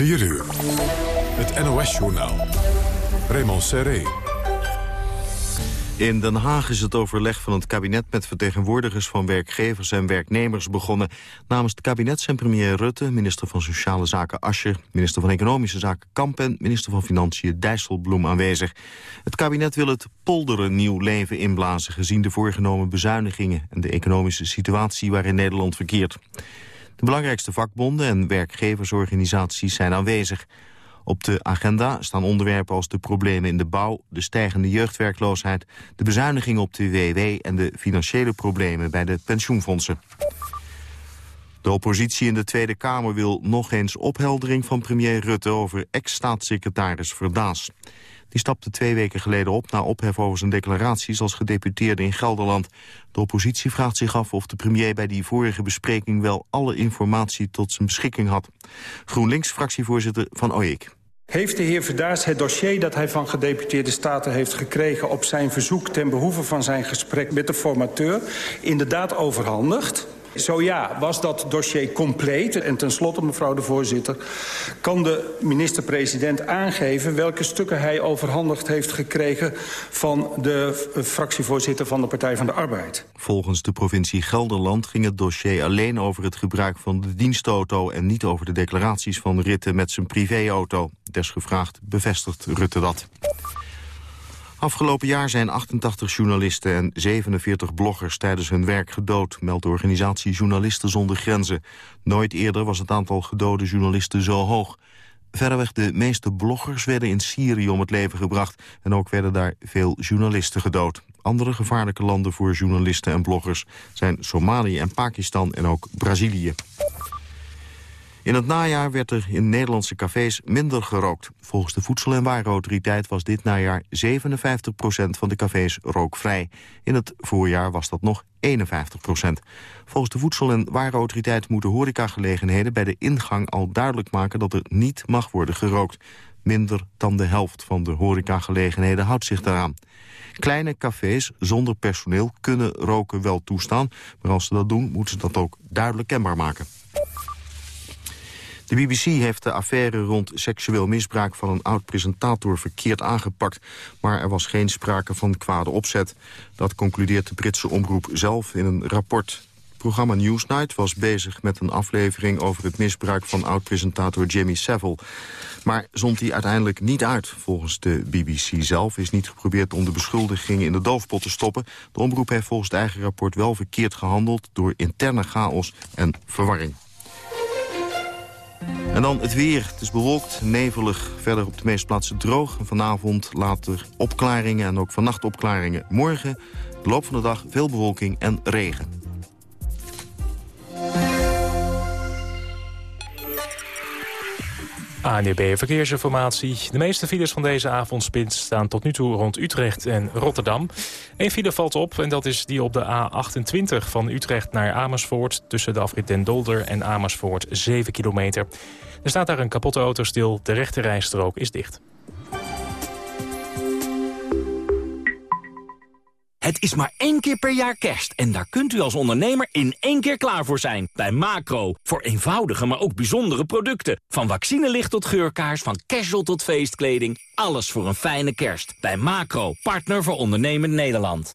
4 uur. Het NOS-journaal. Raymond Serré. In Den Haag is het overleg van het kabinet met vertegenwoordigers van werkgevers en werknemers begonnen. Namens het kabinet zijn premier Rutte, minister van Sociale Zaken Ascher, minister van Economische Zaken Kamp en minister van Financiën Dijsselbloem aanwezig. Het kabinet wil het polderen nieuw leven inblazen gezien de voorgenomen bezuinigingen en de economische situatie waarin Nederland verkeert. De belangrijkste vakbonden en werkgeversorganisaties zijn aanwezig. Op de agenda staan onderwerpen als de problemen in de bouw... de stijgende jeugdwerkloosheid, de bezuiniging op de WW... en de financiële problemen bij de pensioenfondsen. De oppositie in de Tweede Kamer wil nog eens opheldering van premier Rutte... over ex-staatssecretaris Verdaas. Die stapte twee weken geleden op na ophef over zijn declaraties als gedeputeerde in Gelderland. De oppositie vraagt zich af of de premier bij die vorige bespreking wel alle informatie tot zijn beschikking had. GroenLinks-fractievoorzitter Van Ooyek. Heeft de heer Verdaas het dossier dat hij van gedeputeerde staten heeft gekregen... op zijn verzoek ten behoeve van zijn gesprek met de formateur... inderdaad overhandigd? Zo ja, was dat dossier compleet? En tenslotte, mevrouw de voorzitter... kan de minister-president aangeven welke stukken hij overhandigd heeft gekregen... van de fractievoorzitter van de Partij van de Arbeid? Volgens de provincie Gelderland ging het dossier alleen over het gebruik van de dienstauto... en niet over de declaraties van Ritten met zijn privéauto. Desgevraagd bevestigt Rutte dat. Afgelopen jaar zijn 88 journalisten en 47 bloggers tijdens hun werk gedood, meldt de organisatie Journalisten zonder Grenzen. Nooit eerder was het aantal gedode journalisten zo hoog. Verreweg de meeste bloggers werden in Syrië om het leven gebracht en ook werden daar veel journalisten gedood. Andere gevaarlijke landen voor journalisten en bloggers zijn Somalië en Pakistan en ook Brazilië. In het najaar werd er in Nederlandse cafés minder gerookt. Volgens de Voedsel- en Warenautoriteit was dit najaar 57% van de cafés rookvrij. In het voorjaar was dat nog 51% Volgens de Voedsel- en Warenautoriteit moeten horecagelegenheden bij de ingang al duidelijk maken dat er niet mag worden gerookt. Minder dan de helft van de horecagelegenheden houdt zich daaraan. Kleine cafés zonder personeel kunnen roken wel toestaan, maar als ze dat doen moeten ze dat ook duidelijk kenbaar maken. De BBC heeft de affaire rond seksueel misbruik van een oud-presentator verkeerd aangepakt. Maar er was geen sprake van kwade opzet. Dat concludeert de Britse omroep zelf in een rapport. Het programma Newsnight was bezig met een aflevering over het misbruik van oud-presentator Jimmy Savile. Maar zond die uiteindelijk niet uit. Volgens de BBC zelf is niet geprobeerd om de beschuldigingen in de doofpot te stoppen. De omroep heeft volgens het eigen rapport wel verkeerd gehandeld door interne chaos en verwarring. En dan het weer. Het is bewolkt, nevelig, verder op de meeste plaatsen droog. vanavond later opklaringen en ook vannacht opklaringen. Morgen, de loop van de dag, veel bewolking en regen. ANDB Verkeersinformatie. De meeste files van deze avondspits staan tot nu toe rond Utrecht en Rotterdam. Eén file valt op en dat is die op de A28 van Utrecht naar Amersfoort... tussen de afrit Den Dolder en Amersfoort 7 kilometer. Er staat daar een kapotte auto stil, de rechte rijstrook is dicht. Het is maar één keer per jaar kerst en daar kunt u als ondernemer in één keer klaar voor zijn. Bij Macro. Voor eenvoudige, maar ook bijzondere producten. Van vaccinelicht tot geurkaars, van casual tot feestkleding. Alles voor een fijne kerst. Bij Macro. Partner voor ondernemen Nederland.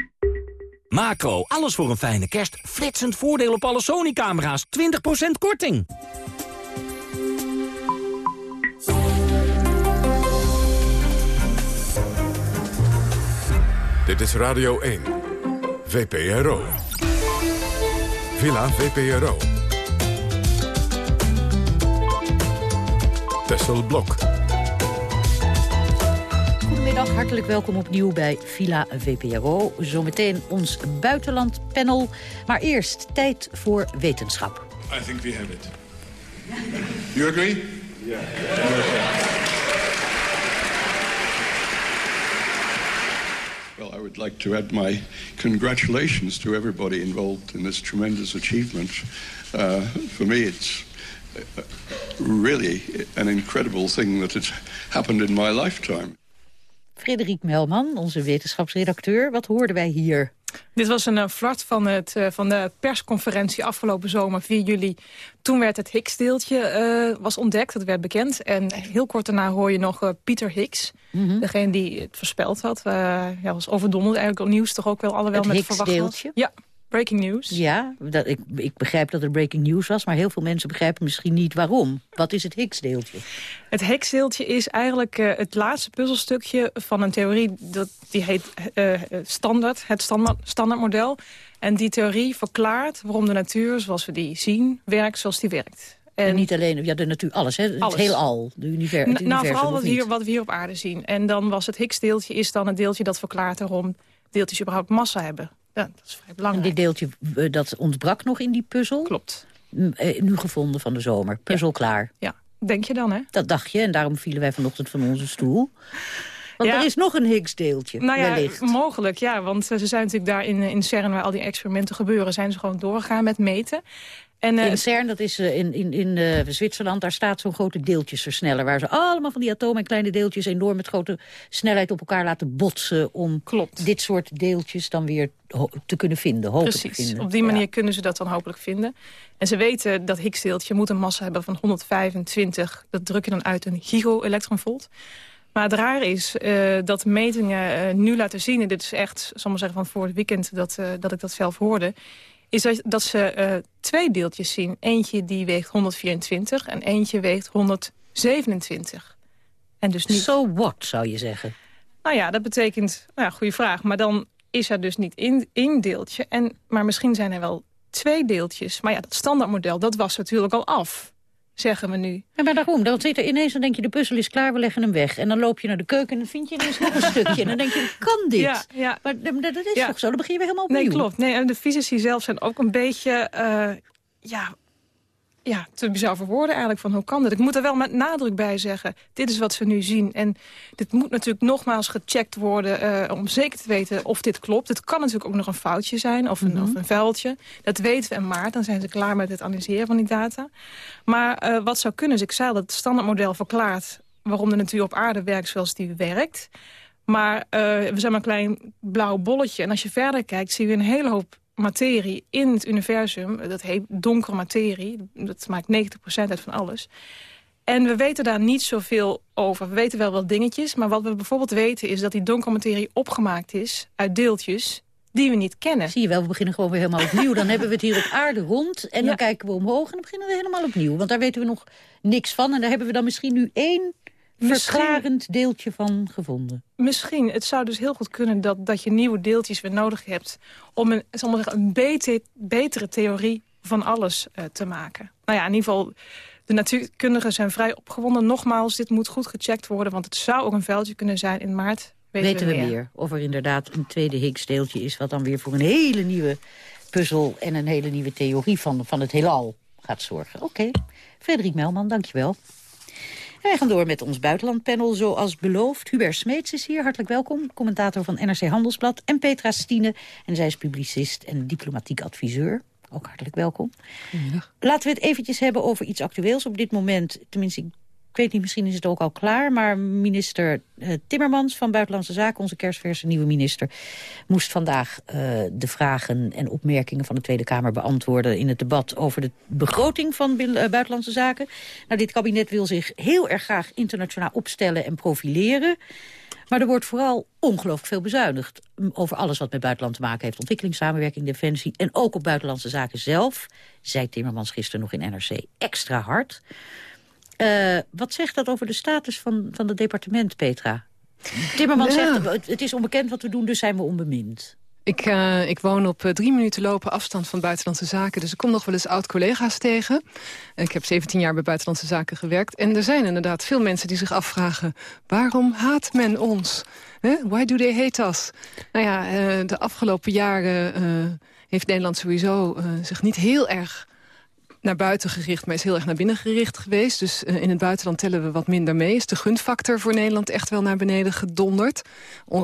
Macro, alles voor een fijne kerst. Flitsend voordeel op alle Sony-camera's. 20% korting. Dit is Radio 1. VPRO. Villa VPRO. Tessel Blok. Goedemiddag, hartelijk welkom opnieuw bij Villa VPRO. Zometeen ons buitenlandpanel. Maar eerst tijd voor wetenschap. I think we have it. You agree? Yeah. Well, I would like to add my congratulations to everybody involved in this tremendous achievement. Uh, for me, it's uh, really an incredible thing that it's happened in my lifetime. Frederik Melman, onze wetenschapsredacteur. Wat hoorden wij hier? Dit was een uh, flart van, het, uh, van de persconferentie afgelopen zomer, 4 juli. Toen werd het Higgs-deeltje uh, was ontdekt, dat werd bekend. En heel kort daarna hoor je nog Pieter Higgs. Mm -hmm. Degene die het voorspeld had. ja, was overdonderd eigenlijk al nieuws toch ook wel alle wel met verwacht. Ja, breaking news. Ja, dat, ik, ik begrijp dat het breaking news was... maar heel veel mensen begrijpen misschien niet waarom. Wat is het Higgs-deeltje? Het Higgs-deeltje is eigenlijk uh, het laatste puzzelstukje van een theorie... Dat, die heet uh, standaard, het standaard, standaardmodel. En die theorie verklaart waarom de natuur zoals we die zien... werkt zoals die werkt. En, en, niet alleen ja, de natuur, alles, hè? alles. het heelal, de univer het universum. Nou, vooral wat hier, wat we hier op aarde zien. En dan was het Higgs-deeltje is dan het deeltje dat verklaart waarom deeltjes überhaupt massa hebben. Ja, dat is vrij belangrijk. En dit deeltje dat ontbrak nog in die puzzel? Klopt. Nu gevonden van de zomer. Puzzel ja. klaar. Ja, denk je dan, hè? Dat dacht je, en daarom vielen wij vanochtend van onze stoel. Want ja. er is nog een Higgs-deeltje, nou ja, wellicht. mogelijk, ja. Want ze zijn natuurlijk daar in, in CERN, waar al die experimenten gebeuren... zijn ze gewoon doorgegaan met meten. En, uh, in CERN, dat is uh, in, in, in uh, Zwitserland, daar staat zo'n grote deeltjesversneller... waar ze allemaal van die atomen en kleine deeltjes enorm met grote snelheid op elkaar laten botsen... om Klopt. dit soort deeltjes dan weer te kunnen vinden, hopelijk Precies, vinden. op die manier ja. kunnen ze dat dan hopelijk vinden. En ze weten dat Higgs-deeltje moet een massa hebben van 125. Dat druk je dan uit een gigo-elektronvolt. Maar het raar is uh, dat metingen uh, nu laten zien... en dit is echt, zal maar zeggen, van voor het weekend dat, uh, dat ik dat zelf hoorde is dat, dat ze uh, twee deeltjes zien. Eentje die weegt 124 en eentje weegt 127. En dus niet... So what, zou je zeggen? Nou ja, dat betekent... Nou ja, goede vraag. Maar dan is er dus niet één, één deeltje. En, maar misschien zijn er wel twee deeltjes. Maar ja, dat standaardmodel, dat was natuurlijk al af zeggen we nu. Ja, maar daarom, dan zit er ineens, dan denk je, de puzzel is klaar, we leggen hem weg. En dan loop je naar de keuken en dan vind je ineens nog een stukje. En dan denk je, kan dit? Ja, ja. Maar dat is toch zo, dan begin je weer helemaal opnieuw. Nee, klopt. Nee, en de fysici zelf zijn ook een beetje, uh, ja, ja, te bizar voor woorden eigenlijk van hoe kan dit? Ik moet er wel met nadruk bij zeggen, dit is wat ze nu zien. En dit moet natuurlijk nogmaals gecheckt worden uh, om zeker te weten of dit klopt. Het kan natuurlijk ook nog een foutje zijn of een, mm -hmm. of een vuiltje. Dat weten we in maart, dan zijn ze klaar met het analyseren van die data. Maar uh, wat zou kunnen is, ik zei dat het standaardmodel verklaart waarom de natuur op aarde werkt zoals die werkt. Maar uh, we zijn maar een klein blauw bolletje. En als je verder kijkt, zie je een hele hoop materie in het universum. Dat heet donkere materie. Dat maakt 90% uit van alles. En we weten daar niet zoveel over. We weten wel wat dingetjes. Maar wat we bijvoorbeeld weten is dat die donkere materie opgemaakt is... uit deeltjes die we niet kennen. Zie je wel, we beginnen gewoon weer helemaal opnieuw. Dan hebben we het hier op aarde rond en ja. dan kijken we omhoog... en dan beginnen we helemaal opnieuw. Want daar weten we nog niks van. En daar hebben we dan misschien nu één verklarend deeltje van gevonden. Misschien. Het zou dus heel goed kunnen dat, dat je nieuwe deeltjes weer nodig hebt... om een, zal maar zeggen, een beter, betere theorie van alles uh, te maken. Nou ja, in ieder geval, de natuurkundigen zijn vrij opgewonden. Nogmaals, dit moet goed gecheckt worden... want het zou ook een veldje kunnen zijn in maart. Weten, weten we, we meer. meer. Of er inderdaad een tweede Higgs-deeltje is... wat dan weer voor een hele nieuwe puzzel en een hele nieuwe theorie van, van het heelal gaat zorgen. Oké. Okay. Frederik Melman, dankjewel. En wij gaan door met ons buitenlandpanel, zoals beloofd. Hubert Smeets is hier, hartelijk welkom. Commentator van NRC Handelsblad. En Petra Stine, en zij is publicist en diplomatiek adviseur. Ook hartelijk welkom. Ja. Laten we het eventjes hebben over iets actueels op dit moment. Tenminste, ik weet niet, misschien is het ook al klaar... maar minister uh, Timmermans van Buitenlandse Zaken, onze kerstverse nieuwe minister... moest vandaag uh, de vragen en opmerkingen van de Tweede Kamer beantwoorden... in het debat over de begroting van uh, Buitenlandse Zaken. Nou, dit kabinet wil zich heel erg graag internationaal opstellen en profileren... Maar er wordt vooral ongelooflijk veel bezuinigd over alles wat met buitenland te maken heeft. Ontwikkelingssamenwerking, defensie en ook op buitenlandse zaken zelf. Zei Timmermans gisteren nog in NRC extra hard. Uh, wat zegt dat over de status van, van het departement, Petra? Timmermans ja. zegt, het is onbekend wat we doen, dus zijn we onbemind. Ik, uh, ik woon op uh, drie minuten lopen afstand van Buitenlandse Zaken. Dus ik kom nog wel eens oud-collega's tegen. Ik heb 17 jaar bij Buitenlandse Zaken gewerkt. En er zijn inderdaad veel mensen die zich afvragen... waarom haat men ons? Huh? Why do they hate us? Nou ja, uh, de afgelopen jaren heeft Nederland sowieso zich niet heel erg naar buiten gericht, maar is heel erg naar binnen gericht geweest. Dus uh, in het buitenland tellen we wat minder mee. Is de gunfactor voor Nederland echt wel naar beneden gedonderd.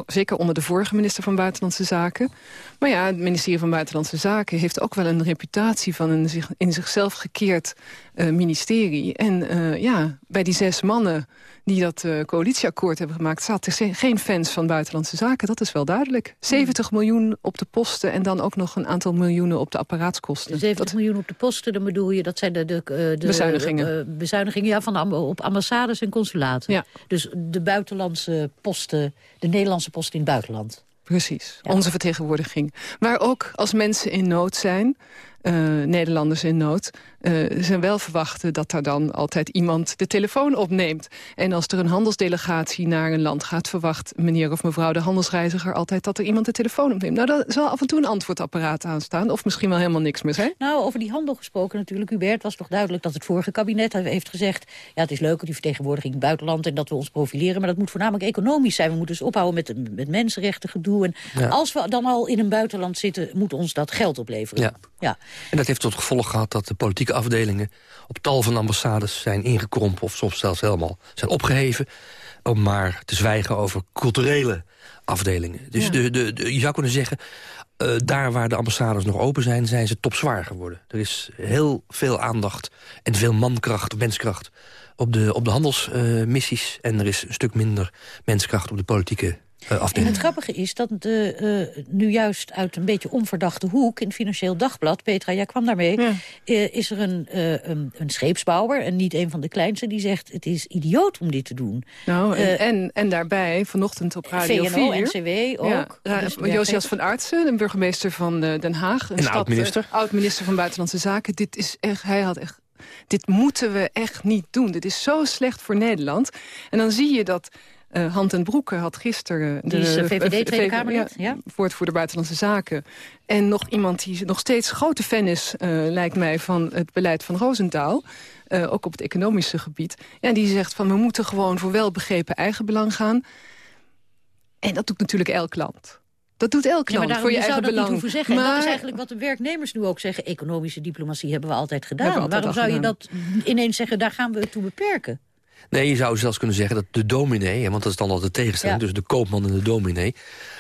Zeker onder de vorige minister van Buitenlandse Zaken. Maar ja, het ministerie van Buitenlandse Zaken... heeft ook wel een reputatie van een zich, in zichzelf gekeerd uh, ministerie. En uh, ja, bij die zes mannen die dat uh, coalitieakkoord hebben gemaakt... zaten geen fans van buitenlandse zaken, dat is wel duidelijk. 70 miljoen op de posten en dan ook nog een aantal miljoenen op de apparaatskosten. 70 dat... miljoen op de posten, dan bedoel je, dat zijn de, de, de bezuinigingen, bezuinigingen ja, van de, op ambassades en consulaten. Ja. Dus de buitenlandse posten, de Nederlandse posten in het buitenland. Precies, ja. onze vertegenwoordiging. Waar ook als mensen in nood zijn, uh, Nederlanders in nood... Uh, zijn wel verwachten dat daar dan altijd iemand de telefoon opneemt. En als er een handelsdelegatie naar een land gaat... verwacht meneer of mevrouw de handelsreiziger altijd dat er iemand de telefoon opneemt. Nou, daar zal af en toe een antwoordapparaat aan staan. Of misschien wel helemaal niks meer zijn. Nou, over die handel gesproken natuurlijk. Hubert, was toch duidelijk dat het vorige kabinet heeft gezegd... ja, het is leuk, die vertegenwoordiging in het buitenland... en dat we ons profileren, maar dat moet voornamelijk economisch zijn. We moeten dus ophouden met, met mensenrechten gedoe. En ja. als we dan al in een buitenland zitten, moet ons dat geld opleveren. Ja. ja. En dat heeft tot gevolg gehad dat de afdelingen... op tal van ambassades zijn ingekrompen of soms zelfs helemaal zijn opgeheven... om maar te zwijgen over culturele afdelingen. Dus ja. de, de, de, je zou kunnen zeggen... Uh, daar waar de ambassades nog open zijn, zijn ze topzwaar geworden. Er is heel veel aandacht en veel mankracht, menskracht... op de, op de handelsmissies uh, en er is een stuk minder menskracht op de politieke uh, en het grappige is dat de, uh, nu juist uit een beetje onverdachte hoek... in het Financieel Dagblad, Petra, jij kwam daarmee... Ja. Uh, is er een, een, een, scheepsbouwer, en niet een van de kleinste... die zegt, het is idioot om dit te doen. Nou, en, en, en, daarbij, vanochtend op Radio VNO, 4... NCW ook. Ja, dus Josias van Artsen, de burgemeester van Den Haag. Een, een oud-minister. oud-minister van Buitenlandse Zaken. Dit is echt, hij had echt dit moeten we echt niet doen. Dit is zo slecht voor Nederland. En dan zie je dat uh, Hand en Broeke had gisteren... Die is de VVD Tweede Kamerlid, ja, ja. Woordvoerder Buitenlandse Zaken. En nog iemand die nog steeds grote fan is, uh, lijkt mij, van het beleid van Roosentaal. Uh, ook op het economische gebied. Ja, die zegt van we moeten gewoon voor welbegrepen eigenbelang gaan. En dat doet natuurlijk elk land. Dat doet elk land ja, voor je, je eigen belang. Niet zeggen. Maar... En dat is eigenlijk wat de werknemers nu ook zeggen. Economische diplomatie hebben we altijd gedaan. We altijd Waarom zou gedaan. je dat ineens zeggen, daar gaan we het toe beperken? Nee, je zou zelfs kunnen zeggen dat de dominee... want dat is dan altijd de tegenstelling, ja. dus de koopman en de dominee...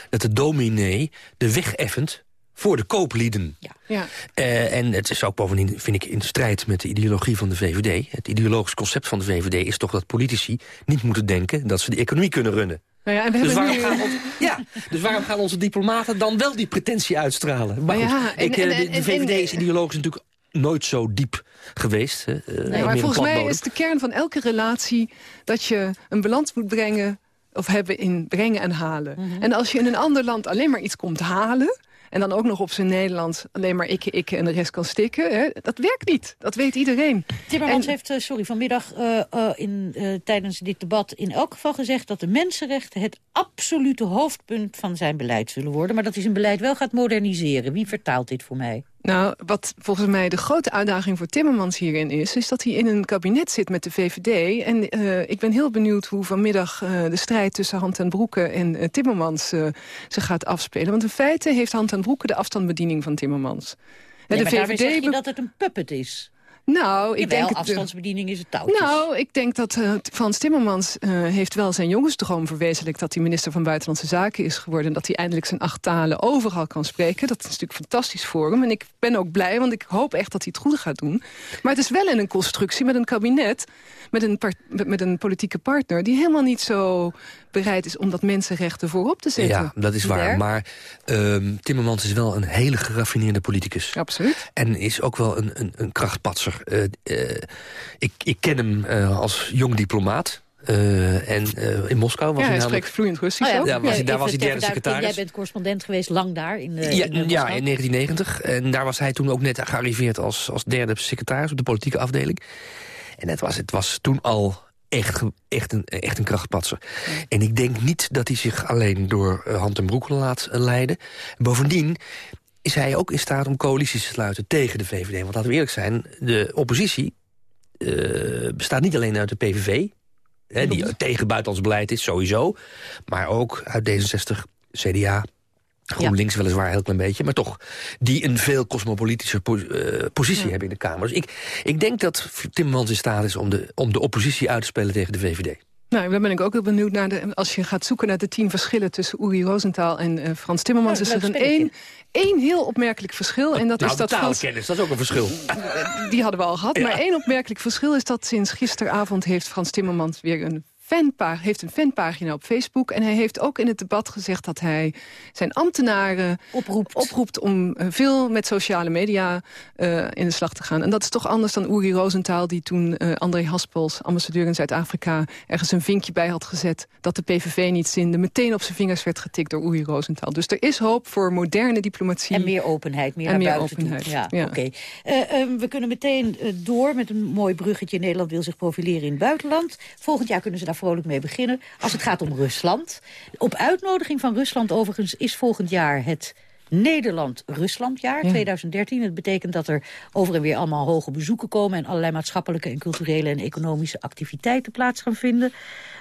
dat de dominee de weg effent voor de kooplieden. Ja. Ja. Uh, en het is ook bovendien, vind ik, in strijd met de ideologie van de VVD. Het ideologisch concept van de VVD is toch dat politici niet moeten denken... dat ze de economie kunnen runnen. Nou ja, en we dus, waarom nu... gaan ons, ja, dus waarom gaan onze diplomaten dan wel die pretentie uitstralen? Maar ja, goed, ik, en, en, de, de VVD is ideologisch natuurlijk nooit zo diep geweest. Hè, nee, maar volgens mij is de kern van elke relatie... dat je een balans moet brengen of hebben in brengen en halen. Mm -hmm. En als je in een ander land alleen maar iets komt halen... en dan ook nog op zijn Nederlands alleen maar ikke, ikke en de rest kan stikken... Hè, dat werkt niet. Dat weet iedereen. Timmermans en... heeft, sorry, vanmiddag uh, uh, in, uh, tijdens dit debat in elk geval gezegd... dat de mensenrechten het absolute hoofdpunt van zijn beleid zullen worden... maar dat hij zijn beleid wel gaat moderniseren. Wie vertaalt dit voor mij? Nou, wat volgens mij de grote uitdaging voor Timmermans hierin is... is dat hij in een kabinet zit met de VVD. En uh, ik ben heel benieuwd hoe vanmiddag uh, de strijd tussen Hand en Broeke en uh, Timmermans zich gaat afspelen. Want in feite heeft Hand en Broeke de afstandsbediening van Timmermans. Nee, de maar VVD zeg je dat het een puppet is. Nou, ik Jawel, denk het, afstandsbediening is het touwtjes. Nou, ik denk dat uh, Frans Timmermans uh, heeft wel zijn jongensdroom verwezenlijkt... dat hij minister van Buitenlandse Zaken is geworden... en dat hij eindelijk zijn acht talen overal kan spreken. Dat is natuurlijk fantastisch voor hem. En ik ben ook blij, want ik hoop echt dat hij het goed gaat doen. Maar het is wel in een constructie met een kabinet... met een, met een politieke partner die helemaal niet zo bereid is... om dat mensenrechten voorop te zetten. Ja, dat is waar. Maar uh, Timmermans is wel een hele geraffineerde politicus. Absoluut. En is ook wel een, een, een krachtpatser. Uh, uh, ik, ik ken hem uh, als jong diplomaat. Uh, en uh, in Moskou was ja, hij, hij spreekt vloeiend Russisch. Oh ja, ja, was hij, daar Even was hij derde secretaris. Jij bent correspondent geweest lang daar in, de, ja, in, de ja, in 1990. En daar was hij toen ook net gearriveerd als, als derde secretaris op de politieke afdeling. En het was, het was toen al echt, echt, een, echt een krachtpatser. Ja. En ik denk niet dat hij zich alleen door hand en broek laat leiden. Bovendien is hij ook in staat om coalities te sluiten tegen de VVD. Want laten we eerlijk zijn, de oppositie uh, bestaat niet alleen uit de PVV... Hè, die tegen buitenlands beleid is, sowieso... maar ook uit D66, CDA, GroenLinks weliswaar een heel klein beetje, maar toch... die een veel cosmopolitische po uh, positie hebben in de Kamer. Dus ik, ik denk dat Timmermans in staat is om de, om de oppositie uit te spelen tegen de VVD. Nou, dan ben ik ook heel benieuwd naar de... Als je gaat zoeken naar de tien verschillen tussen Uri Rosenthal en uh, Frans Timmermans... Nou, is er een één, één heel opmerkelijk verschil. En dat nou, is dat Frans... kennis, dat is ook een verschil. Die hadden we al gehad. Maar één opmerkelijk verschil is dat sinds gisteravond... heeft Frans Timmermans weer een heeft een fanpagina op Facebook. En hij heeft ook in het debat gezegd dat hij zijn ambtenaren oproept, oproept om uh, veel met sociale media uh, in de slag te gaan. En dat is toch anders dan Uri Rosenthal... die toen uh, André Haspels, ambassadeur in Zuid-Afrika... ergens een vinkje bij had gezet dat de PVV niet zinde. Meteen op zijn vingers werd getikt door Uri Rosenthal. Dus er is hoop voor moderne diplomatie. En meer openheid, meer en naar meer buiten openheid. toe. Ja, Ja. oké. we kunnen meteen door met een mooi bruggetje. Nederland wil zich profileren in het buitenland. Volgend jaar kunnen ze daar vrolijk mee beginnen. Als het gaat om Rusland. Op uitnodiging van Rusland overigens is volgend jaar het Nederland-Ruslandjaar Ja. 2013. Het betekent dat er over en weer allemaal hoge bezoeken komen... en allerlei maatschappelijke en culturele en economische activiteiten plaats gaan vinden.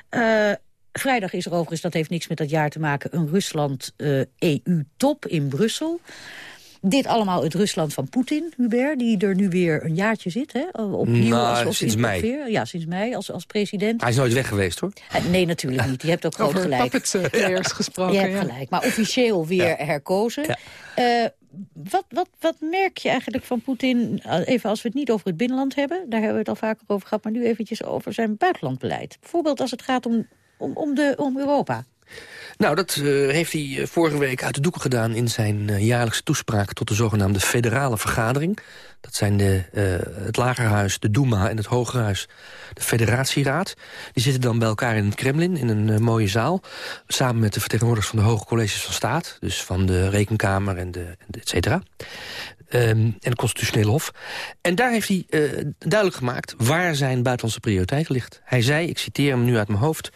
Eh, vrijdag is er overigens, dat heeft niks met dat jaar te maken... een Rusland-EU-top in Brussel. Dit allemaal het Rusland van Poetin, Hubert, die er nu weer een jaartje zit. Hè? Opnieuw Nou, als, sinds mei. ongeveer. Ja, sinds mei als, als president. Hij is nooit weg geweest, hoor. Eh, Nee, natuurlijk niet. Je hebt ook groot Over gelijk. puppet eh, players gesproken. Je hebt ja. gelijk. Maar officieel weer herkozen. Eh, wat, wat, wat merk je eigenlijk van Poetin, even als we het niet over het binnenland hebben... daar hebben we het al vaker over gehad, maar nu eventjes over zijn buitenlandbeleid. Bijvoorbeeld als het gaat om, om, om, de, om Europa. Nou, dat eh, heeft hij eh, vorige week uit de doeken gedaan... in zijn eh, jaarlijkse toespraak tot de zogenaamde federale vergadering. Dat zijn de, het Lagerhuis, de Duma en het Hogerhuis, de Federatieraad. Die zitten dan bij elkaar in het Kremlin, in een mooie zaal... samen met de vertegenwoordigers van de Hoge Colleges van Staat... dus van de Rekenkamer en de, et cetera. Ehm, en het Constitutionele Hof. En daar heeft hij duidelijk gemaakt waar zijn buitenlandse prioriteit ligt. Hij zei, ik citeer hem nu uit mijn hoofd...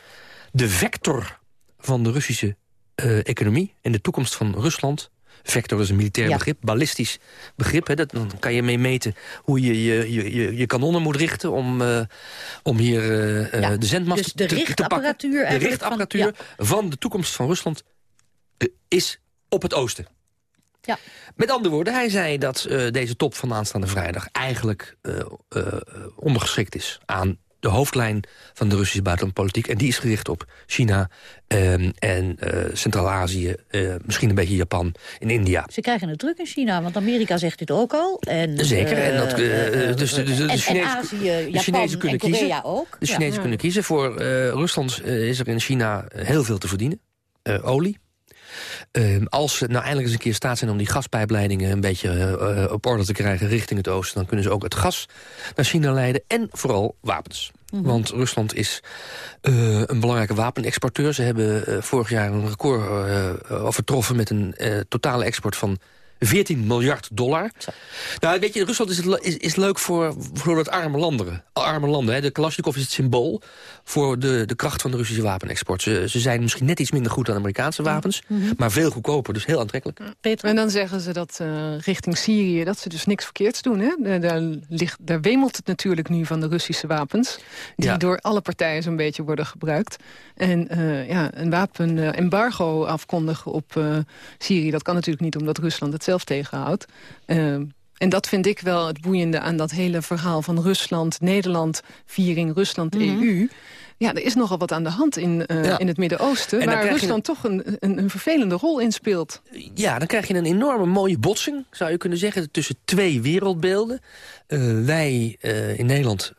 de vector van de Russische eh, economie en de toekomst van Rusland... Vector is een militair Ja. begrip, ballistisch begrip. Hè, dat, dan kan je mee meten hoe je je, je, je, kanonnen moet richten... om, eh, om hier eh, Ja, de zendmast dus de te, te pakken. richtapparatuur De richtapparatuur van, de toekomst van Rusland is op het oosten. Ja. Met andere woorden, hij zei dat deze top van aanstaande vrijdag... eigenlijk ondergeschikt is aan de hoofdlijn van de Russische buitenlandpolitiek. En die is gericht op China ehm, en eh, Centraal-Azië, eh, misschien een beetje Japan en India. Ze krijgen het druk in China, want Amerika zegt dit ook al. En, Zeker, en dat, eh, dus de, de, en- en Chinezen, Azië, de Japan Chinezen en kunnen Korea kiezen. ook. De. Chinezen Ja. kunnen kiezen. Voor Rusland is er in China heel veel te verdienen. Olie. Ehm, als ze nou eindelijk eens een keer in staat zijn om die gaspijpleidingen een beetje eh, op orde te krijgen richting het oosten, dan kunnen ze ook het gas naar China leiden en vooral wapens. Mhm. Want Rusland is eh, een belangrijke wapenexporteur. Ze hebben eh, vorig jaar een record eh, overtroffen met een totale export van 14 miljard dollar. Nou, weet je, Rusland is, het, is, is leuk voor, voor dat arme landen. Arme landen hè. De Kalashnikov is het symbool voor de, de kracht van de Russische wapenexport. Ze, ze zijn misschien net iets minder goed dan Amerikaanse wapens, Mhm. maar veel goedkoper, dus heel aantrekkelijk. En dan zeggen ze dat eh, richting Syrië, dat ze dus niks verkeerds doen. Hè? Daar, ligt, daar wemelt het natuurlijk nu van de Russische wapens. Die Ja. door alle partijen zo'n beetje worden gebruikt. En eh, ja, een wapenembargo afkondigen op eh, Syrië... dat kan natuurlijk niet omdat Rusland het zelf tegenhoudt. Eh, en dat vind ik wel het boeiende aan dat hele verhaal van Rusland, Nederland, viering Rusland-EU. Ja, er is nogal wat aan de hand in, eh, Ja. in het Midden-Oosten... Waar je Rusland toch een, een, een vervelende rol in speelt. Ja, dan krijg je een enorme mooie botsing, zou je kunnen zeggen... tussen twee wereldbeelden. Eh, wij eh, in Nederland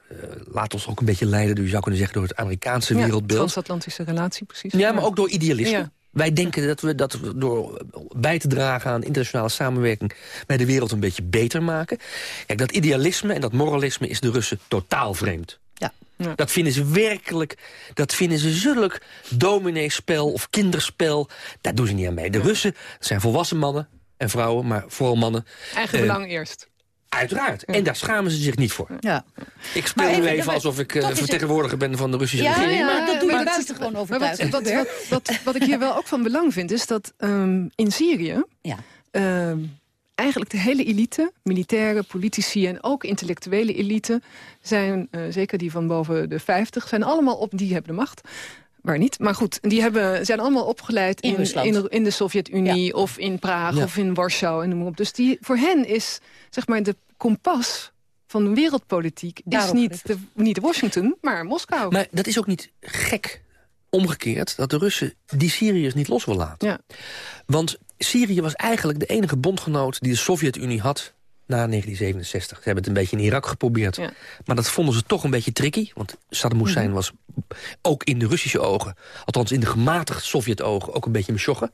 laten ons ook een beetje leiden... door, je zou kunnen zeggen, door het Amerikaanse Ja, wereldbeeld. transatlantische relatie, precies. Ja, maar ook door idealisme. Ja. Wij denken dat we dat door bij te dragen aan internationale samenwerking... bij de wereld een beetje beter maken. Kijk, dat idealisme en dat moralisme is de Russen totaal vreemd. Ja. Dat vinden ze werkelijk, dat vinden ze zulk domineespel of kinderspel. Daar doen ze niet aan mee. De Russen zijn volwassen mannen en vrouwen, maar vooral mannen. Eigen belang eerst. Uiteraard. En daar schamen ze zich niet voor. Ja. Ik speel nu even- alsof ik eh, is vertegenwoordiger ben van de Russische Ja, regering. ja, maar dat doe je maar het- buitengewoon Maar wat, overtuigend. wat, wat, wat ik hier wel ook van belang vind, is dat ehm, in Syrië... Ja. ehm, eigenlijk de hele elite, militairen, politici en ook intellectuele elite... zijn, eh, zeker die van boven de 50, zijn allemaal op, die hebben de macht... waar niet. Maar goed, die hebben, zijn allemaal opgeleid In in, Rusland. in, in de Sovjet-Unie... of in Praag Ja. of in Warschau en noem maar op. Dus die, voor hen is zeg maar, de kompas van de wereldpolitiek... is niet, de, niet Washington, maar Moskou. Maar dat is ook niet gek omgekeerd... dat de Russen die Syriërs niet los willen laten. Ja. Want Syrië was eigenlijk de enige bondgenoot die de Sovjet-Unie had na 1967. Ze hebben het een beetje in Irak geprobeerd. Ja. Maar dat vonden ze toch een beetje tricky. Want Saddam Hussein Mhm. was ook in de Russische ogen... althans in de gematigd Sovjet-ogen ook een beetje mesjoggen.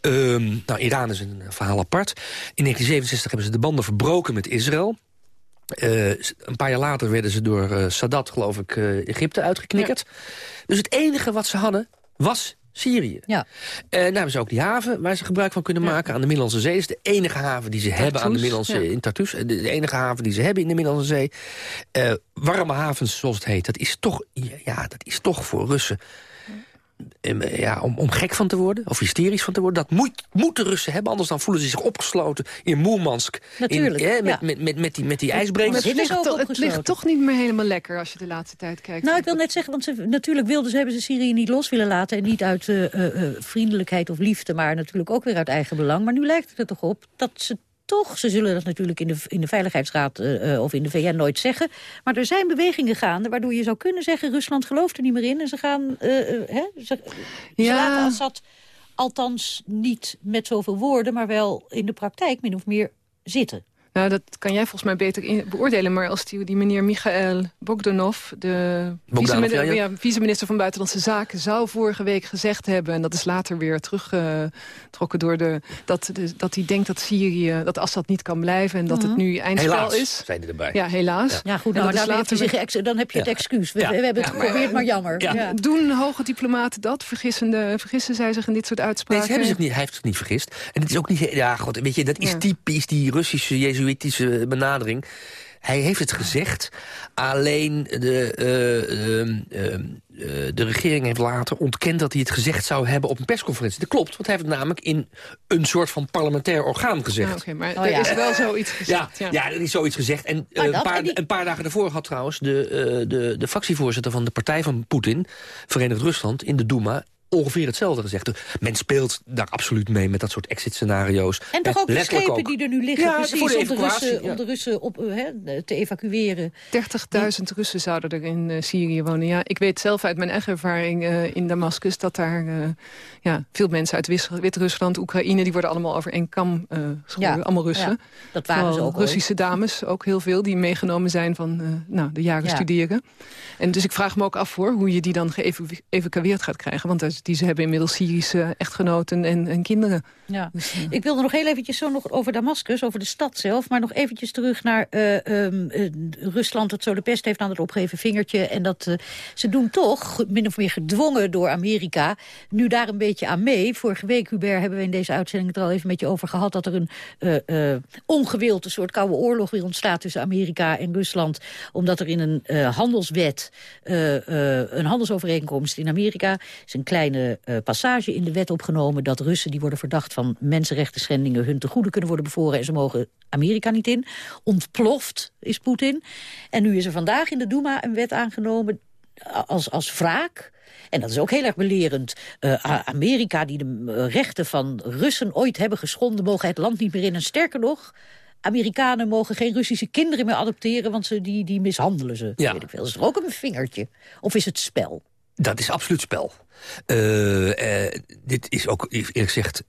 Ehm nou, Iran is een verhaal apart. In 1967 hebben ze de banden verbroken met Israël. Eh, een paar jaar later werden ze door eh, Sadat, geloof ik, eh, Egypte uitgeknikkerd. Dus het enige wat ze hadden was Syrië. Ja. En daar hebben ze ook die haven waar ze gebruik van kunnen maken aan de Middellandse Zee. Dat is de enige haven die ze hebben aan de Middellandse ja. in Tartus. De, de enige haven die ze hebben in de Middellandse Zee. Eh, warme havens, zoals het heet, dat is toch, ja, dat is toch voor Russen... Ja, om, om gek van te worden, of hysterisch van te worden. Dat moet, moeten Russen hebben, anders dan voelen ze zich opgesloten in Moermansk. Natuurlijk, In, met, ja. met, met, met, die, met die ijsbrekers. het, ligt to- het ligt toch niet meer helemaal lekker als je de laatste tijd kijkt. Nou, ik wil net zeggen, want ze, natuurlijk wilden ze, hebben ze Syrië niet los willen laten. En niet uit eh, eh, eh, vriendelijkheid of liefde, maar natuurlijk ook weer uit eigen belang. Maar nu lijkt het er toch op dat ze toch, ze zullen dat natuurlijk in de, in de Veiligheidsraad eh, eh, of in de VN nooit zeggen. Maar er zijn bewegingen gaande waardoor je zou kunnen zeggen, Rusland gelooft er niet meer in. En ze gaan, eh, hè, ze, ze Ja. laten Assad althans niet met zoveel woorden, maar wel in de praktijk min of meer zitten. Nou, dat kan jij volgens mij beter beoordelen. Maar als die, die meneer Michael Bogdanov, de vice-minister ja, ja. van Buitenlandse Zaken... zou vorige week gezegd hebben, en dat is later weer teruggetrokken door de... dat, de, dat hij denkt dat Syrië, dat Assad niet kan blijven... en dat het nu eindspel Helaas, is. zei hij erbij. Ja, helaas. Ja, goed, nou, later zich ex- dan heb je het excuus. We, Ja. we hebben het geprobeerd, maar jammer. Ja. Ja. Doen hoge diplomaten dat? Vergissende, vergissen zij zich in dit soort Nee, uitspraken? ze hebben zich niet, hij heeft zich niet vergist. En het is ook niet... Ja, god, weet je, dat is Ja. typisch die Russische, jezuïtische benadering. Hij heeft het gezegd, alleen de, eh, ehm, ehm, eh, de regering heeft later ontkend dat hij het gezegd zou hebben op een persconferentie. Dat klopt, want hij heeft het namelijk in een soort van parlementair orgaan gezegd. Ah, Oké, maar Oh, er ja. is wel zoiets Ja, gezegd. ja. er is zoiets gezegd. En eh, een, paar, en die- een paar dagen daarvoor had trouwens de, eh, de, de fractievoorzitter van de partij van Poetin, Verenigd Rusland, in de Duma, ongeveer hetzelfde gezegd. Dus Men speelt daar absoluut mee met dat soort exit-scenario's. En toch ook de schepen ook. die er nu liggen, Ja, precies, voor de om, de Russen, ja. om de Russen op, eh, hè, te evacueren. 30.000 Russen zouden er in eh, Syrië wonen. Ja, ik weet zelf uit mijn eigen ervaring eh, in Damascus... dat daar eh, ja, veel mensen uit Wit-Rusland, Oekraïne... die worden allemaal over één kam eh geschoren. Ja, allemaal Russen. ja, dat waren ze ook Russische dames, ook heel veel, die meegenomen zijn van eh, nou, de jaren Ja. studeren. En dus ik vraag me ook af voor hoe je die dan geëvacueerd gaat krijgen. Want die, ze hebben inmiddels Syrische echtgenoten en, en kinderen. Ja. Dus, eh, Ik wilde nog heel eventjes zo nog over Damascus, over de stad zelf... maar nog eventjes terug naar eh, ehm, eh, Rusland, dat zo de pest heeft aan het opgeven vingertje. En dat ze doen toch, min of meer gedwongen door Amerika... nu daar een beetje aan mee. Vorige week, Hubert, hebben we in deze uitzending het er al even met je over gehad... dat er een ongewild, een soort koude oorlog weer ontstaat tussen Amerika en Rusland. Omdat er in een handelswet, een handelsovereenkomst in Amerika... is een kleine eh, passage in de wet opgenomen... dat Russen die worden verdacht van mensenrechten schendingen... hun te goede kunnen worden bevoren en ze mogen Amerika niet in. Ontploft is Poetin. En nu is er vandaag in de Duma een wet aangenomen als, als wraak... En dat is ook heel erg belerend. Eh, Amerika, die de eh, rechten van Russen ooit hebben geschonden... mogen het land niet meer in. En sterker nog, Amerikanen mogen geen Russische kinderen meer adopteren... want ze, die, die mishandelen ze. Ja. Weet ik veel. Is er ook een vingertje? Of is het spel? Dat is absoluut spel. Eh, eh, dit is ook eerlijk gezegd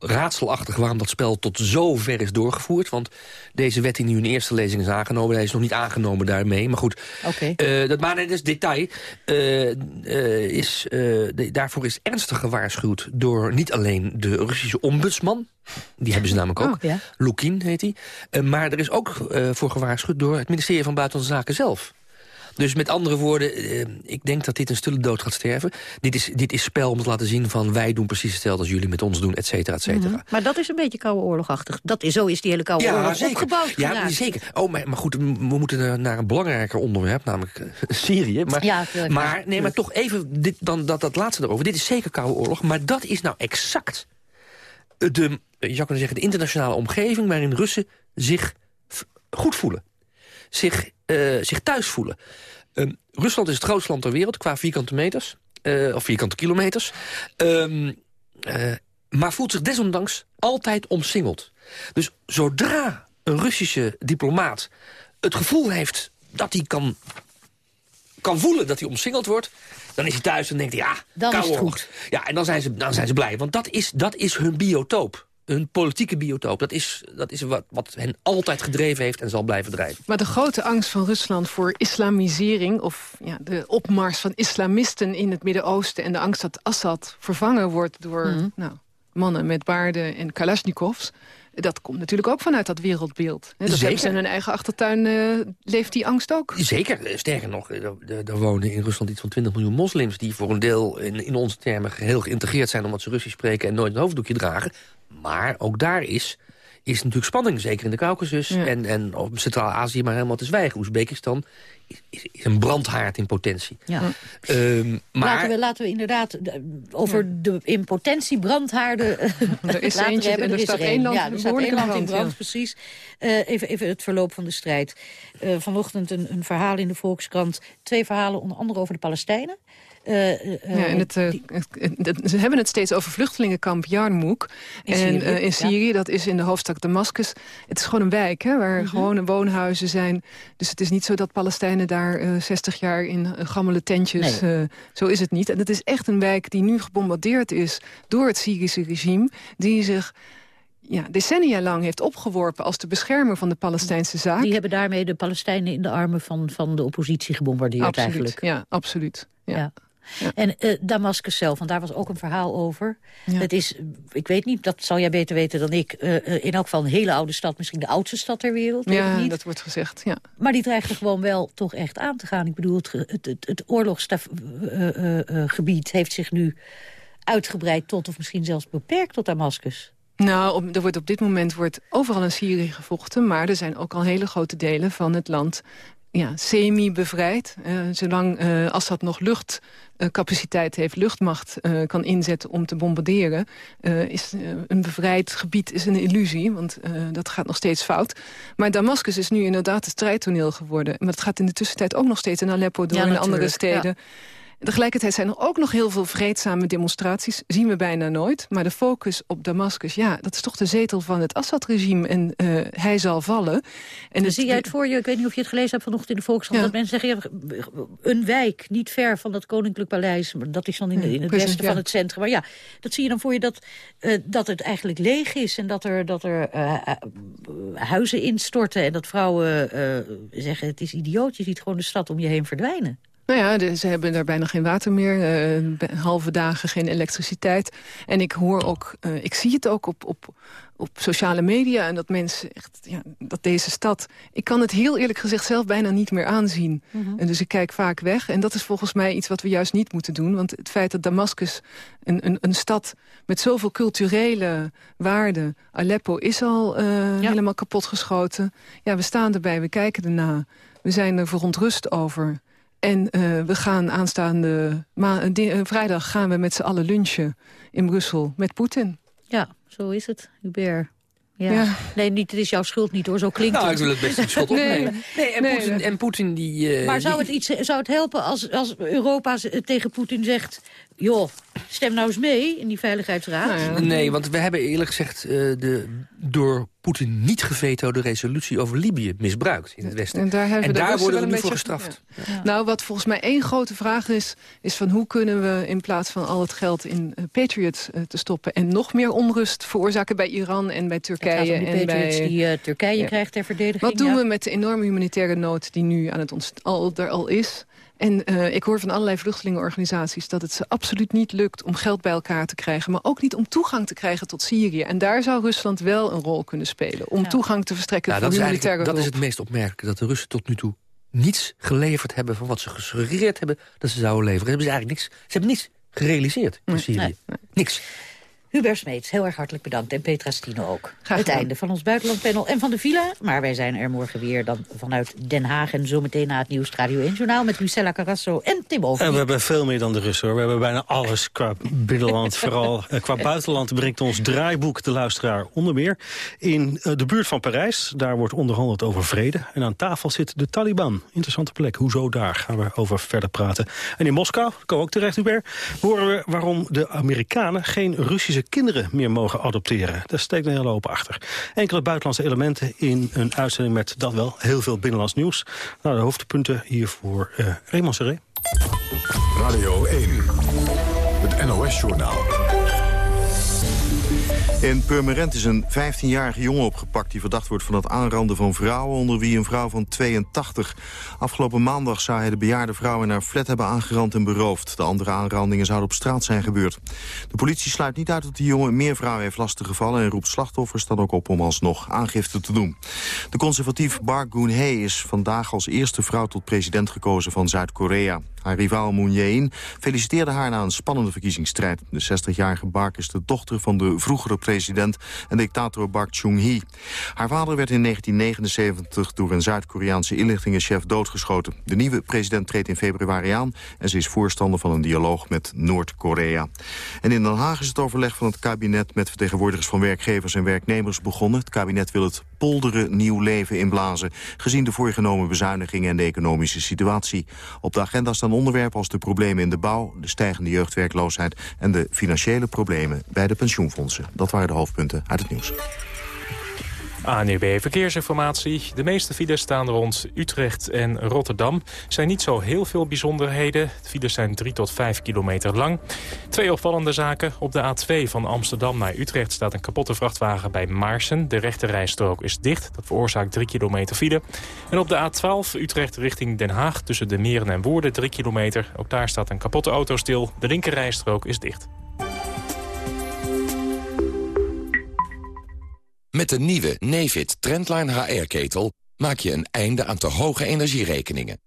raadselachtig waarom dat spel tot zo ver is doorgevoerd. Want deze wet die nu in eerste lezing is aangenomen... hij is nog niet aangenomen daarmee, maar goed. Eh, dat maar nee, dat is detail. Is, de- daarvoor is ernstig gewaarschuwd door niet alleen de Russische ombudsman... die hebben ze namelijk ook, Oh, ja. Lukin heet hij... Maar er is ook voor gewaarschuwd door het ministerie van Buitenlandse Zaken zelf... Dus met andere woorden, eh, ik denk dat dit een stille dood gaat sterven. Dit is, dit is spel om te laten zien van wij doen precies hetzelfde als jullie met ons doen, et cetera, et cetera. Mhm. Maar dat is een beetje koude oorlogachtig. Dat is, zo is die hele koude oorlog opgebouwd Ja, zeker. Oh, maar, maar goed, we moeten naar- een belangrijker onderwerp, namelijk eh, Syrië. Maar, Ja, tuurlijk. maar, nee, maar toch even dit, dan, dat, dat laatste erover. Dit is zeker koude oorlog, maar dat is nou exact de, je zou kunnen zeggen, de internationale omgeving... waarin Russen zich goed voelen. Zich, eh, zich thuis voelen. Ehm, Rusland is het grootste land ter wereld qua vierkante meters. uh, of vierkante kilometers. Um, uh, maar voelt zich desondanks altijd omsingeld. Dus zodra een Russische diplomaat het gevoel heeft dat hij kan, kan voelen dat hij omsingeld wordt... dan is hij thuis en denkt hij, ja, dan is het goed. Ja, en dan zijn, ze, dan zijn ze blij, want dat is, dat is hun biotoop hun politieke biotoop. Dat is, dat is wat, wat hen altijd gedreven heeft en zal blijven drijven. Maar de grote angst van Rusland voor islamisering... of ja, de opmars van islamisten in het Midden-Oosten... en de angst dat Assad vervangen wordt door mhm. nou, mannen met baarden en kalasjnikovs dat komt natuurlijk ook vanuit dat wereldbeeld. Dat Zeker. ze in hun eigen achtertuin uh, leeft die angst ook. Zeker. Sterker nog, er, er, wonen in Rusland iets van 20 miljoen moslims... die voor een deel in, in onze termen heel geïntegreerd zijn... omdat ze Russisch spreken en nooit een hoofddoekje dragen. Maar ook daar is is natuurlijk spanning, zeker in de Caucasus... en, en op Centraal-Azië maar helemaal te zwijgen. Oezbekistan is, is, een brandhaard in potentie. Ja. Um, maar... laten, we, laten we inderdaad over de in potentie brandhaarden er is eentje, hebben. Er, er staat één land, ja, er staat één land in brand, precies. Uh, even, even het verloop van de strijd. Uh, vanochtend een, een verhaal in de Volkskrant. Twee verhalen, onder andere over de Palestijnen. Uh, ja, en het, ze hebben het steeds over vluchtelingenkamp Jarmouk. In en Syrië, in Syrië, dat is in de hoofdstad Damascus. Het is gewoon een wijk hè, waar mm -hmm. gewone woonhuizen zijn. Dus het is niet zo dat Palestijnen daar 60 jaar in gammele tentjes... Nee. zo is het niet. En het is echt een wijk die nu gebombardeerd is door het Syrische regime... die zich ja, decennia lang heeft opgeworpen als de beschermer van de Palestijnse zaak. Die hebben daarmee de Palestijnen in de armen van, van de oppositie gebombardeerd absoluut, eigenlijk. Ja, absoluut. ja. ja. En uh, Damascus zelf, want daar was ook een verhaal over. Het is, ik weet niet, dat zal jij beter weten dan ik... Uh, in elk geval een hele oude stad, misschien de oudste stad ter wereld. Ja, niet. dat wordt gezegd, ja. Maar die dreigt er gewoon wel toch echt aan te gaan. Ik bedoel, het, het, het, het oorlogsgebied heeft zich nu uitgebreid tot... of misschien zelfs beperkt tot Damascus. Nou, er wordt op dit moment wordt overal in Syrië gevochten... maar er zijn ook al hele grote delen van het land ja, semi-bevrijd. Uh, zolang uh, Assad nog luchtcapaciteit heeft, luchtmacht kan inzetten om te bombarderen... is een bevrijd gebied is een illusie, want dat gaat nog steeds fout. Maar Damascus is nu inderdaad het strijdtoneel geworden. Maar het gaat in de tussentijd ook nog steeds in Aleppo door ja, en andere steden. Ja. Tegelijkertijd zijn er ook nog heel veel vreedzame demonstraties. Zien we bijna nooit. Maar de focus op Damascus, ja, dat is toch de zetel van het Assad-regime. En uh, hij zal vallen. En dan zie jij het voor je, ik weet niet of je het gelezen hebt vanochtend in de Volkskrant... Ja. dat mensen zeggen, ja, een wijk niet ver van dat Koninklijk Paleis... dat is dan in, in het westen ja. van het centrum. Maar ja, dat zie je dan voor je dat, uh, dat het eigenlijk leeg is... en dat er, dat er uh, huizen instorten en dat vrouwen zeggen... het is idioot, je ziet gewoon de stad om je heen verdwijnen. Nou ja, ze hebben daar bijna geen water meer. Uh, halve dagen geen elektriciteit. En ik hoor ook, uh, ik zie het ook op, op, op sociale media. En dat mensen echt, ja, dat deze stad... Ik kan het heel eerlijk gezegd zelf bijna niet meer aanzien. Mm -hmm. En dus ik kijk vaak weg. En dat is volgens mij iets wat we juist niet moeten doen. Want het feit dat Damascus, een, een, een stad met zoveel culturele waarden... Aleppo is al uh, ja. helemaal kapotgeschoten. Ja, we staan erbij, we kijken erna. We zijn er verontrust over... En uh, we gaan aanstaande ma uh, vrijdag gaan we met z'n allen lunchen in Brussel met Poetin. Ja, zo is het, Hubert. Ja. ja. Nee, niet, het is jouw schuld niet hoor, zo klinkt nou, het. ik wil het best niet schuld opnemen. Nee, nee, en, Poetin, en Poetin die... Uh, maar zou het, iets, zou het helpen als, als Europa tegen Poetin zegt... joh, stem nou eens mee in die Veiligheidsraad? Nou ja. Nee, want we hebben eerlijk gezegd uh, de door Poetin niet gevetoode resolutie over Libië misbruikt in het Westen. En daar, en daar worden we nu voor gestraft. Ja. Ja. Nou, wat volgens mij één grote vraag is... is van hoe kunnen we in plaats van al het geld in uh, Patriots uh, te stoppen... en nog meer onrust veroorzaken bij Iran en bij Turkije. en bij, die uh, Turkije krijgt ter verdediging. Wat doen we met de enorme humanitaire nood die nu aan het al, er al is... En uh, ik hoor van allerlei vluchtelingenorganisaties... dat het ze absoluut niet lukt om geld bij elkaar te krijgen... maar ook niet om toegang te krijgen tot Syrië. En daar zou Rusland wel een rol kunnen spelen. Om ja. toegang te verstrekken ja, voor humanitaire Dat is het meest opmerkelijke. Dat de Russen tot nu toe niets geleverd hebben... van wat ze gesuggereerd hebben dat ze zouden leveren. Ze hebben, ze eigenlijk niks, ze hebben niets gerealiseerd in Syrië. Nee, nee. Niks. Hubert Smeets, heel erg hartelijk bedankt. En Petra Stino ook. Het einde van ons buitenlandpanel en van de villa. Maar wij zijn er morgen weer dan vanuit Den Haag. En zometeen na het nieuws Radio 1 Journaal met Lucella Carrasso en Tim Over. En we hebben veel meer dan de rust hoor. We hebben bijna alles qua binnenland. vooral eh, qua buitenland brengt ons draaiboek de luisteraar onder meer. In eh, de buurt van Parijs, daar wordt onderhandeld over vrede. En aan tafel zit de Taliban. Interessante plek. Hoezo daar? Gaan we over verder praten. En in Moskou, komen ook terecht Hubert, horen we waarom de Amerikanen geen Russische kinderen meer mogen adopteren. Daar steekt een hele hoop achter. Enkele buitenlandse elementen in een uitzending met dat wel heel veel binnenlands nieuws. Nou, de hoofdpunten hiervoor uh, Raymond. Radio 1, het NOS-journaal. In Purmerend is een 15-jarige jongen opgepakt... die verdacht wordt van het aanranden van vrouwen... onder wie een vrouw van 82. Afgelopen maandag zou hij de bejaarde vrouw in haar flat hebben aangerand en beroofd. De andere aanrandingen zouden op straat zijn gebeurd. De politie sluit niet uit dat de jongen meer vrouwen heeft lastiggevallen... en roept slachtoffers dan ook op om alsnog aangifte te doen. De conservatief Park Geun-hye is vandaag als eerste vrouw tot president gekozen van Zuid-Korea. Haar rivaal Moon Jae-in feliciteerde haar na een spannende verkiezingsstrijd. De 60-jarige Park is de dochter van de vroegere president en dictator Park Chung-hee. Haar vader werd in 1979 door een Zuid-Koreaanse inlichtingenchef doodgeschoten. De nieuwe president treedt in februari aan en ze is voorstander van een dialoog met Noord-Korea. En in Den Haag is het overleg van het kabinet met vertegenwoordigers van werkgevers en werknemers begonnen. Het kabinet wil het polderen nieuw leven inblazen, gezien de voorgenomen bezuinigingen en de economische situatie. Op de agenda staan onderwerpen als de problemen in de bouw, de stijgende jeugdwerkloosheid en de financiële problemen bij de pensioenfondsen. Dat waren de hoofdpunten uit het nieuws. ANUB Verkeersinformatie. De meeste files staan rond Utrecht en Rotterdam. Er zijn niet zo heel veel bijzonderheden. De files zijn 3 tot 5 kilometer lang. Twee opvallende zaken. Op de A2 van Amsterdam naar Utrecht staat een kapotte vrachtwagen bij Maarsen. De rechterrijstrook is dicht. Dat veroorzaakt 3 kilometer file. En op de A12 Utrecht richting Den Haag tussen de Meren en Woerden 3 kilometer. Ook daar staat een kapotte auto stil. De linkerrijstrook is dicht. Met de nieuwe Nefit Trendline HR-ketel maak je een einde aan te hoge energierekeningen.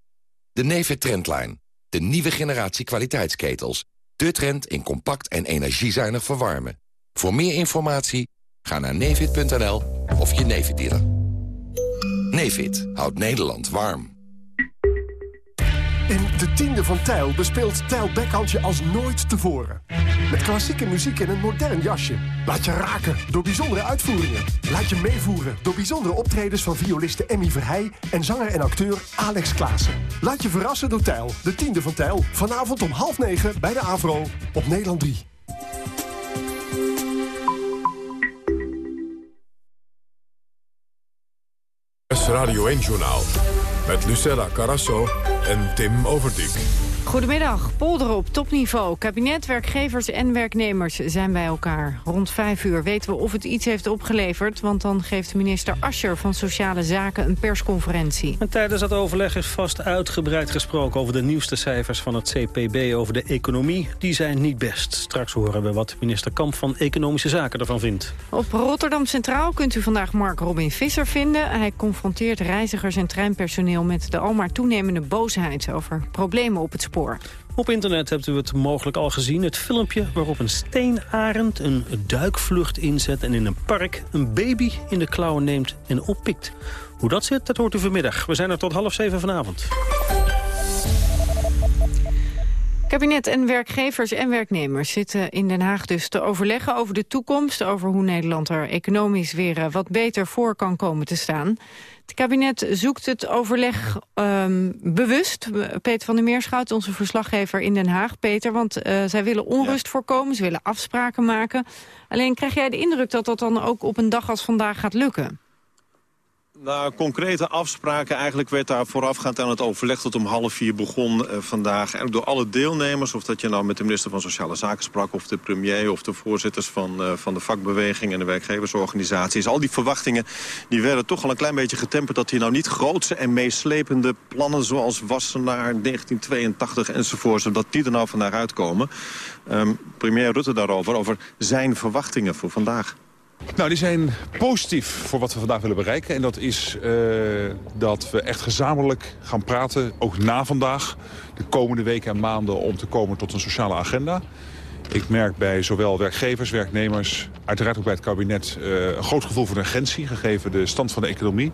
De Nefit Trendline, de nieuwe generatie kwaliteitsketels. De trend in compact en energiezuinig verwarmen. Voor meer informatie ga naar nefit.nl of je Nefit dealer. Houdt Nederland warm. In de tiende van Tijl bespeelt Tijl Bekhandje als nooit tevoren. Met klassieke muziek en een modern jasje. Laat je raken door bijzondere uitvoeringen. Laat je meevoeren door bijzondere optredens van violiste Emmy Verheij... en zanger en acteur Alex Klaassen. Laat je verrassen door Tijl, de tiende van Tijl. Vanavond om half negen bij de Avro op Nederland 3. Radio 1-journaal met Lucella Carasso en Tim Overdijk. Goedemiddag. Polderen op topniveau. Kabinet, werkgevers en werknemers zijn bij elkaar. Rond vijf uur weten we of het iets heeft opgeleverd... want dan geeft minister Ascher van Sociale Zaken een persconferentie. En tijdens dat overleg is vast uitgebreid gesproken... over de nieuwste cijfers van het CPB over de economie. Die zijn niet best. Straks horen we wat minister Kamp van Economische Zaken ervan vindt. Op Rotterdam Centraal kunt u vandaag Mark Robin Visser vinden. Hij confronteert reizigers en treinpersoneel met de almaar toenemende boosheid... over problemen op het spoor. Op internet hebt u het mogelijk al gezien. Het filmpje waarop een steenarend een duikvlucht inzet... en in een park een baby in de klauwen neemt en oppikt. Hoe dat zit, dat hoort u vanmiddag. We zijn er tot half zeven vanavond. Kabinet en werkgevers en werknemers zitten in Den Haag dus te overleggen over de toekomst, over hoe Nederland er economisch weer eh, wat beter voor kan komen te staan. Het kabinet zoekt het overleg um, bewust. Peter van der Meerschout, onze verslaggever in Den Haag. Peter, want uh, zij willen onrust ja. voorkomen, ze willen afspraken maken. Alleen krijg jij de indruk dat dat dan ook op een dag als vandaag gaat lukken? Nou, concrete afspraken. Eigenlijk werd daar voorafgaand aan het overleg tot om half vier begon uh, vandaag. En door alle deelnemers, of dat je nou met de minister van Sociale Zaken sprak... of de premier of de voorzitters van, uh, van de vakbeweging en de werkgeversorganisaties. Al die verwachtingen die werden toch al een klein beetje getemperd... dat hier nou niet grootse en meeslepende plannen zoals Wassenaar 1982 enzovoort... dat die er nou vandaag uitkomen. Um, premier Rutte daarover, over zijn verwachtingen voor vandaag. Nou, die zijn positief voor wat we vandaag willen bereiken. En dat is uh, dat we echt gezamenlijk gaan praten, ook na vandaag... de komende weken en maanden om te komen tot een sociale agenda. Ik merk bij zowel werkgevers, werknemers, uiteraard ook bij het kabinet... Uh, een groot gevoel van urgentie, gegeven de stand van de economie...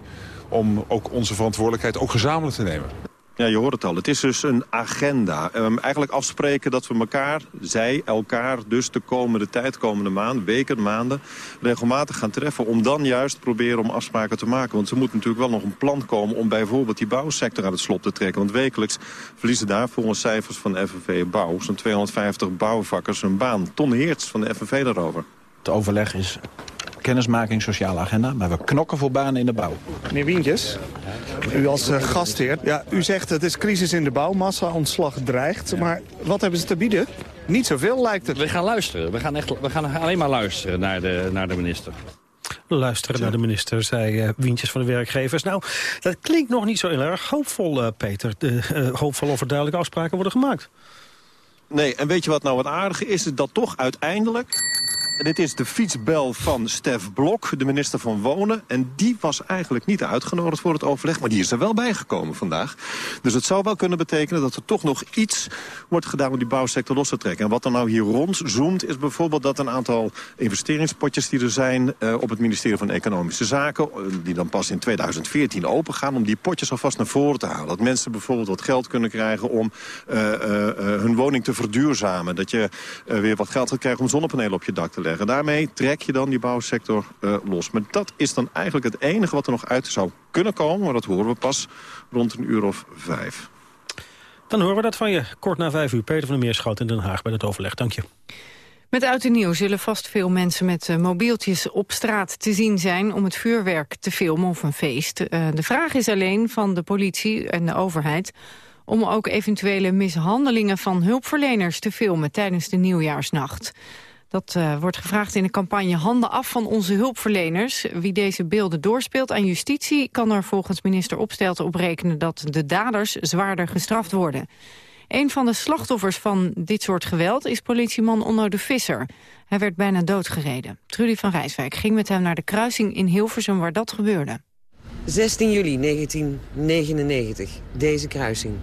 om ook onze verantwoordelijkheid ook gezamenlijk te nemen. Ja, je hoort het al. Het is dus een agenda. Um, eigenlijk afspreken dat we elkaar, zij, elkaar... dus de komende tijd, komende maanden, weken, maanden... regelmatig gaan treffen om dan juist proberen om afspraken te maken. Want er moet natuurlijk wel nog een plan komen... om bijvoorbeeld die bouwsector aan het slop te trekken. Want wekelijks verliezen daar volgens cijfers van FNV Bouw... zo'n 250 bouwvakkers hun baan. Ton Heerts van de FNV daarover. Het overleg is kennismaking, sociale agenda. Maar we knokken voor banen in de bouw. Meneer Wientjes, u als uh, gastheer. Ja, u zegt het is crisis in de bouw, massa-ontslag dreigt. Maar wat hebben ze te bieden? Niet zoveel lijkt het. We gaan luisteren. We gaan, echt, we gaan alleen maar luisteren naar de, naar de minister. Luisteren naar de minister, zei uh, Wientjes van de werkgevers. Nou, dat klinkt nog niet zo heel erg hoopvol, uh, Peter. De, uh, hoopvol of er duidelijke afspraken worden gemaakt. Nee, en weet je wat nou wat aardige is? Dat toch uiteindelijk dit is de fietsbel van Stef Blok, de minister van Wonen. En die was eigenlijk niet uitgenodigd voor het overleg, maar die is er wel bijgekomen vandaag. Dus het zou wel kunnen betekenen dat er toch nog iets wordt gedaan om die bouwsector los te trekken. En wat er nou hier rondzoomt is bijvoorbeeld dat een aantal investeringspotjes die er zijn uh, op het ministerie van Economische Zaken, uh, die dan pas in 2014 open gaan, om die potjes alvast naar voren te halen. Dat mensen bijvoorbeeld wat geld kunnen krijgen om uh, hun woning te verduurzamen. Dat je weer wat geld gaat krijgen om zonnepanelen op je dak te leggen leggen. Daarmee trek je dan die bouwsector uh, los. Maar dat is dan eigenlijk het enige wat er nog uit zou kunnen komen. Maar dat horen we pas rond een uur of vijf. Dan horen we dat van je. Kort na vijf uur. Peter van der Meerschout in Den Haag bij het overleg. Dank je. Met Oud en Nieuw zullen vast veel mensen met uh, mobieltjes op straat te zien zijn... om het vuurwerk te filmen of een feest. Uh, de vraag is alleen van de politie en de overheid om ook eventuele mishandelingen van hulpverleners te filmen tijdens de nieuwjaarsnacht. Dat uh, wordt gevraagd in de campagne Handen af van onze hulpverleners. Wie deze beelden doorspeelt aan justitie... kan er volgens minister Opstelten op rekenen dat de daders zwaarder gestraft worden. Een van de slachtoffers van dit soort geweld is politieman Onno de Visser. Hij werd bijna doodgereden. Trudy van Rijswijk ging met hem naar de kruising in Hilversum waar dat gebeurde. 16 juli 1999, deze kruising.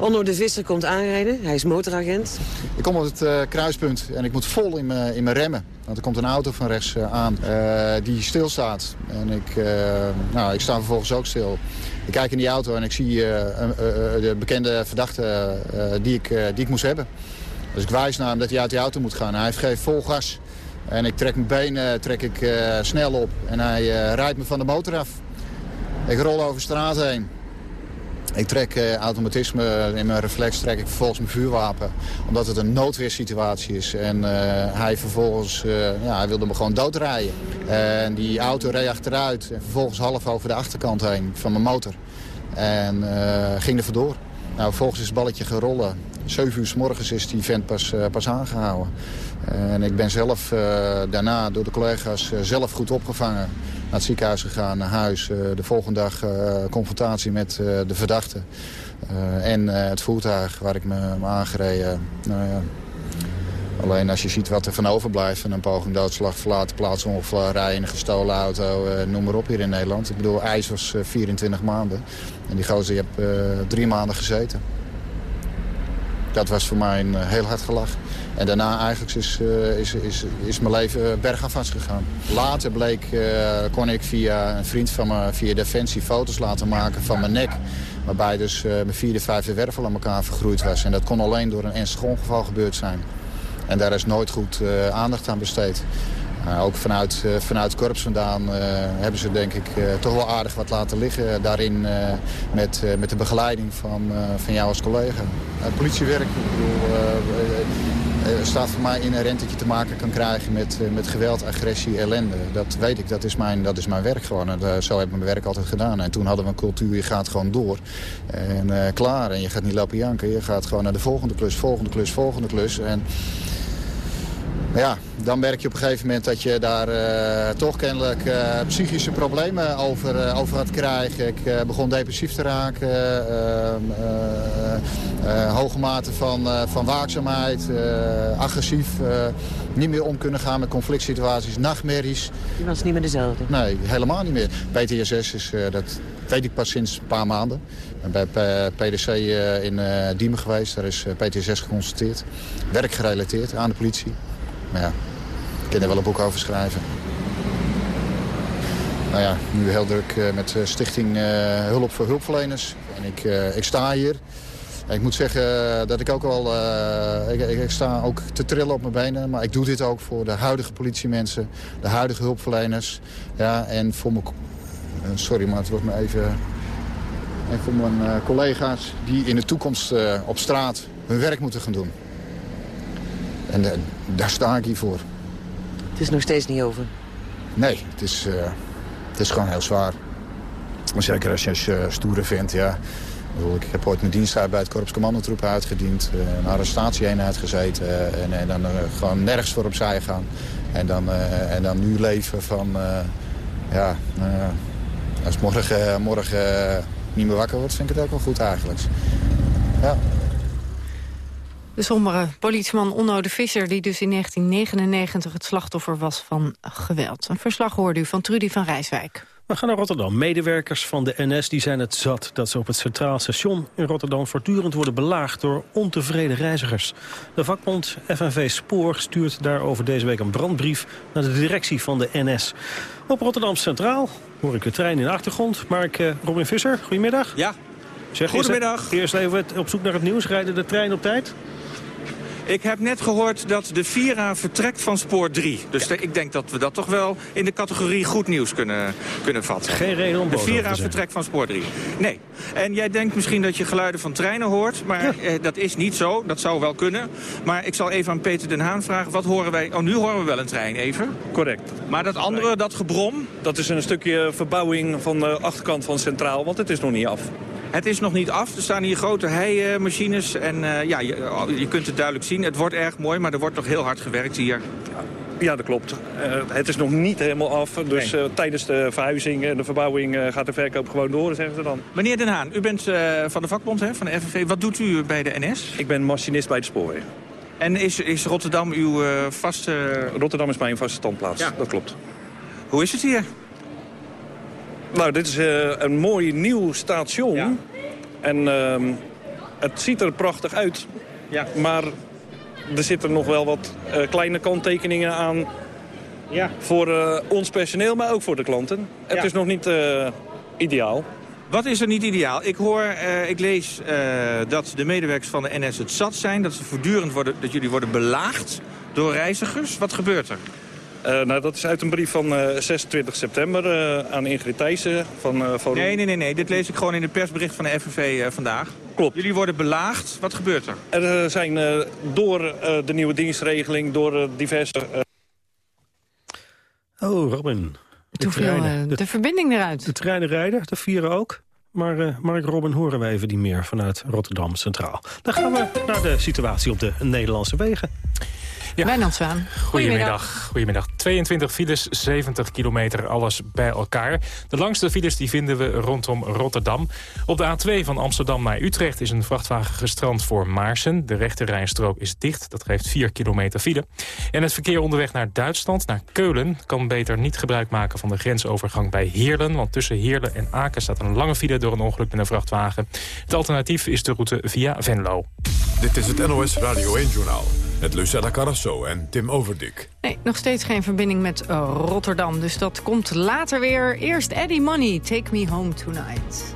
Onno de Visser komt aanrijden. Hij is motoragent. Ik kom op het uh, kruispunt en ik moet vol in mijn remmen. Want er komt een auto van rechts uh, aan uh, die stilstaat. En ik, nou, ik sta vervolgens ook stil. Ik kijk in die auto en ik zie de bekende verdachte die, ik, die ik moest hebben. Dus ik wijs naar hem dat hij uit die auto moet gaan. Hij geeft vol gas. En ik trek mijn benen trek ik, snel op. En hij rijdt me van de motor af. Ik rol over straat heen. Ik trek uh, automatisme, in mijn reflex trek ik vervolgens mijn vuurwapen. Omdat het een noodweersituatie is. En uh, hij vervolgens, uh, ja, hij wilde me gewoon doodrijden. En die auto reed achteruit en vervolgens half over de achterkant heen van mijn motor. En ging er vandoor. Nou, vervolgens is het balletje gerollen. 7 uur s morgens is die vent pas, pas aangehouden. En ik ben zelf daarna door de collega's zelf goed opgevangen naar het ziekenhuis gegaan, naar huis. Eh, de volgende dag eh, confrontatie met eh, de verdachte. en het voertuig waar ik me, aangereden. Nou ja, Alleen als je ziet wat er van overblijft van een poging doodslag, verlaten plaatsongeval, rijden in een gestolen auto, noem maar op hier in Nederland. Ik bedoel, ijs was 24 maanden. En die gozer, je hebt drie maanden gezeten. Dat was voor mij een heel hard gelach. En daarna eigenlijk is, uh, is, is, is mijn leven bergafwaarts gegaan. Later bleek, kon ik via een vriend van me, via Defensie, foto's laten maken van mijn nek. Waarbij dus mijn vierde, vijfde wervel aan elkaar vergroeid was. En dat kon alleen door een ernstig ongeval gebeurd zijn. En daar is nooit goed aandacht aan besteed. Uh, ook vanuit, uh, vanuit Korps vandaan uh, hebben ze denk ik toch wel aardig wat laten liggen daarin met, met de begeleiding van, van jou als collega. politiewerk, ik bedoel, staat voor mij inherent dat je te maken kan krijgen met, met geweld, agressie, ellende. Dat weet ik, dat is mijn, dat is mijn werk gewoon. En, zo heb ik mijn werk altijd gedaan. En toen hadden we een cultuur, je gaat gewoon door. En klaar, en je gaat niet lopen janken. Je gaat gewoon naar de volgende klus, volgende klus, volgende klus. En Maar ja, dan merk je op een gegeven moment dat je daar uh, toch kennelijk uh, psychische problemen over, uh, over gaat krijgen. Ik begon depressief te raken, ehm, hoge mate van, van waakzaamheid, agressief, niet meer om kunnen gaan met conflict situaties, nachtmerries. Je was niet meer dezelfde? Nee, helemaal niet meer. PTSS is, dat weet ik pas sinds een paar maanden. Ik ben bij PDC in Diemen geweest, daar is PTSS geconstateerd. Werkgerelateerd aan de politie. Maar ja, ik kan er wel een boek over schrijven. Nou ja, nu heel druk uh, met uh, Stichting uh, Hulp voor Hulpverleners. En ik, ik sta hier. En ik moet zeggen dat ik ook wel... Ik, ik, sta ook te trillen op mijn benen. Maar ik doe dit ook voor de huidige politiemensen. De huidige hulpverleners. Ja, en voor mijn... sorry, maar het wordt me even... En voor mijn collega's die in de toekomst op straat hun werk moeten gaan doen. En daar sta ik hier voor. Het is nog steeds niet over? Nee, het is, uh, het is gewoon heel zwaar. Zeker als je als uh, stoere vindt, ja. Ik heb ooit mijn dienst bij het Korps Commandotroepen uitgediend. een arrestatieeenheid gezeten. en, en, dan gewoon nergens voor opzij gaan. En dan, en dan nu leven van... ja, als morgen, morgen niet meer wakker wordt, vind ik het ook wel goed eigenlijk. Ja. De sombere politieman Onno de Visser... die dus in 1999 het slachtoffer was van geweld. Een verslag hoorde u van Trudy van Rijswijk. We gaan naar Rotterdam. Medewerkers van de NS die zijn het zat dat ze op het Centraal Station in Rotterdam voortdurend worden belaagd door ontevreden reizigers. De vakbond FNV Spoor stuurt daarover deze week een brandbrief naar de directie van de NS. Op Rotterdam Centraal hoor ik de trein in de achtergrond. Mark uh, Robin Visser, goedemiddag. Ja, Zeg, Goedemiddag. Eerst even op zoek naar het nieuws. Rijden de trein op tijd? Ik heb net gehoord dat de Vira vertrekt van spoor 3. Dus ik denk dat we dat toch wel in de categorie goed nieuws kunnen, kunnen vatten. Geen reden om De Vira vertrekt van spoor 3. Nee. En jij denkt misschien dat je geluiden van treinen hoort. Maar eh, dat is niet zo. Dat zou wel kunnen. Maar ik zal even aan Peter den Haan vragen. Wat horen wij? Oh, nu horen we wel een trein even. Correct. Maar dat andere, dat gebrom? Dat is een stukje verbouwing van de achterkant van Centraal. Want het is nog niet af. Het is nog niet af. Er staan hier grote heimachines. En uh, ja, je, je, kunt het duidelijk zien. Het wordt erg mooi, maar er wordt nog heel hard gewerkt hier. Ja, dat klopt. Uh, het is nog niet helemaal af. Dus uh, tijdens de verhuizing en de verbouwing gaat de verkoop gewoon door, zeggen ze dan. Meneer Den Haan, u bent van de vakbond, hè, van de FNV. Wat doet u bij de NS? Ik ben machinist bij de spoorwegen. En is, is Rotterdam uw vaste... Rotterdam is mijn vaste standplaats, ja. dat klopt. Hoe is het hier? Nou, dit is uh, een mooi nieuw station. Ja. En uh, het ziet er prachtig uit. Ja. Maar er zitten nog wel wat uh, kleine kanttekeningen aan... Ja. Voor uh, ons personeel, maar ook voor de klanten. Het ja. is nog niet ideaal. Wat is er niet ideaal? Ik hoor, ik lees dat de medewerkers van de NS het zat zijn. Dat, ze voortdurend worden, dat jullie worden belaagd door reizigers. Wat gebeurt er? Uh, nou, dat is uit een brief van uh, 26 september uh, aan Ingrid Thijssen van Forum. Nee, nee, nee, nee. Dit lees ik gewoon in het persbericht van de FNV vandaag. Klopt. Jullie worden belaagd. Wat gebeurt er? Er zijn door de nieuwe dienstregeling, door diverse... Oh, Robin. Toen viel de, de verbinding eruit. De treinen rijden, de vieren ook. Maar uh, Mark Robin horen wij even niet meer vanuit Rotterdam Centraal. Dan gaan we naar de situatie op de Nederlandse wegen. Ja. Wijnand Zwaan. Goedemiddag. Goedemiddag. 22 files, 70 kilometer, alles bij elkaar. De langste files die vinden we rondom Rotterdam. Op de A2 van Amsterdam naar Utrecht is een vrachtwagen gestrand voor Maarsen. De rechterrijstrook is dicht, dat geeft 4 kilometer file. En het verkeer onderweg naar Duitsland, naar Keulen... kan beter niet gebruik maken van de grensovergang bij Heerlen... want tussen Heerlen en Aken staat een lange file door een ongeluk met een vrachtwagen. Het alternatief is de route via Venlo. Dit is het NOS Radio 1-journaal met Lucella Carrasso en Tim Overdik. Nee, nog steeds geen verbinding met uh, Rotterdam, dus dat komt later weer. Eerst Eddie Money, Take Me Home Tonight.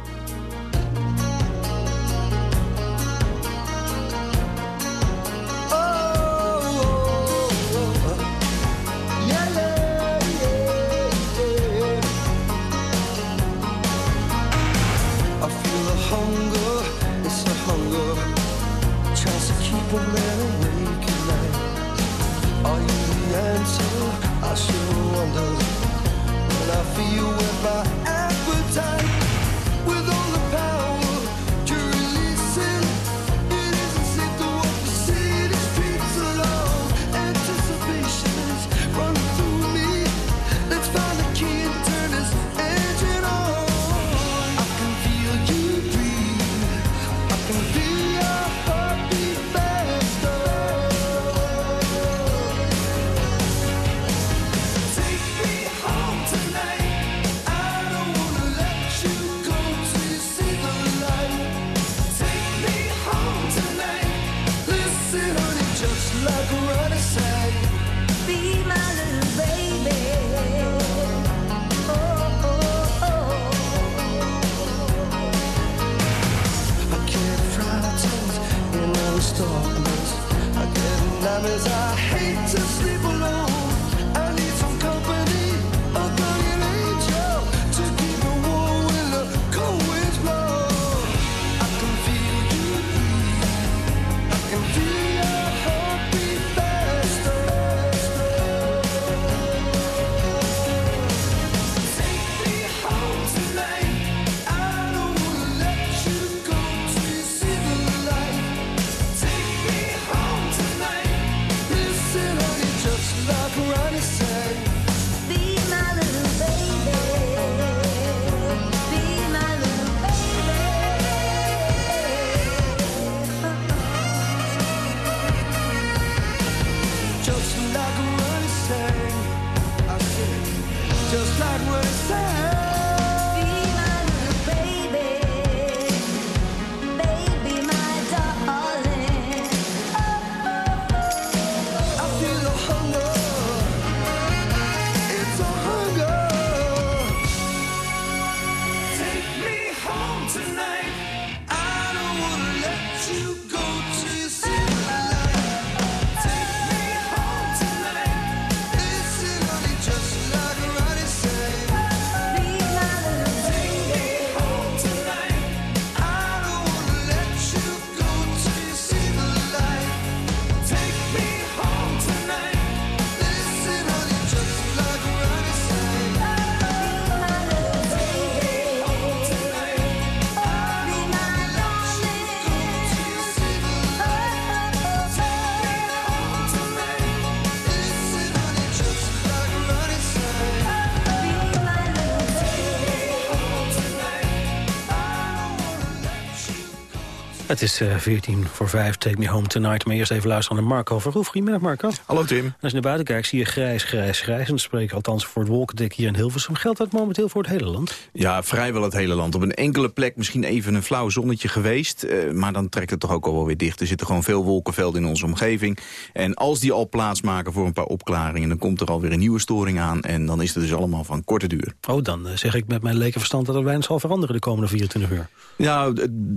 Het is eh, 14 voor 5, Take Me Home Tonight. Maar eerst even luisteren naar Marco Verhoef. Goedemiddag Marco. Hallo Tim. En als je naar buiten kijkt zie je grijs, grijs, grijs. En ik althans voor het wolkendek hier in Hilversum. Geldt dat momenteel voor het hele land? Ja, vrijwel het hele land. Op een enkele plek misschien even een flauw zonnetje geweest. eh, maar dan trekt het toch ook al wel weer dicht. Er zitten gewoon veel wolkenvelden in onze omgeving. En als die al plaatsmaken voor een paar opklaringen... dan komt er alweer een nieuwe storing aan. En dan is het dus allemaal van korte duur. Oh, dan eh, zeg ik met mijn lekenverstand dat er weinig zal veranderen de komende 24 uur. Ja,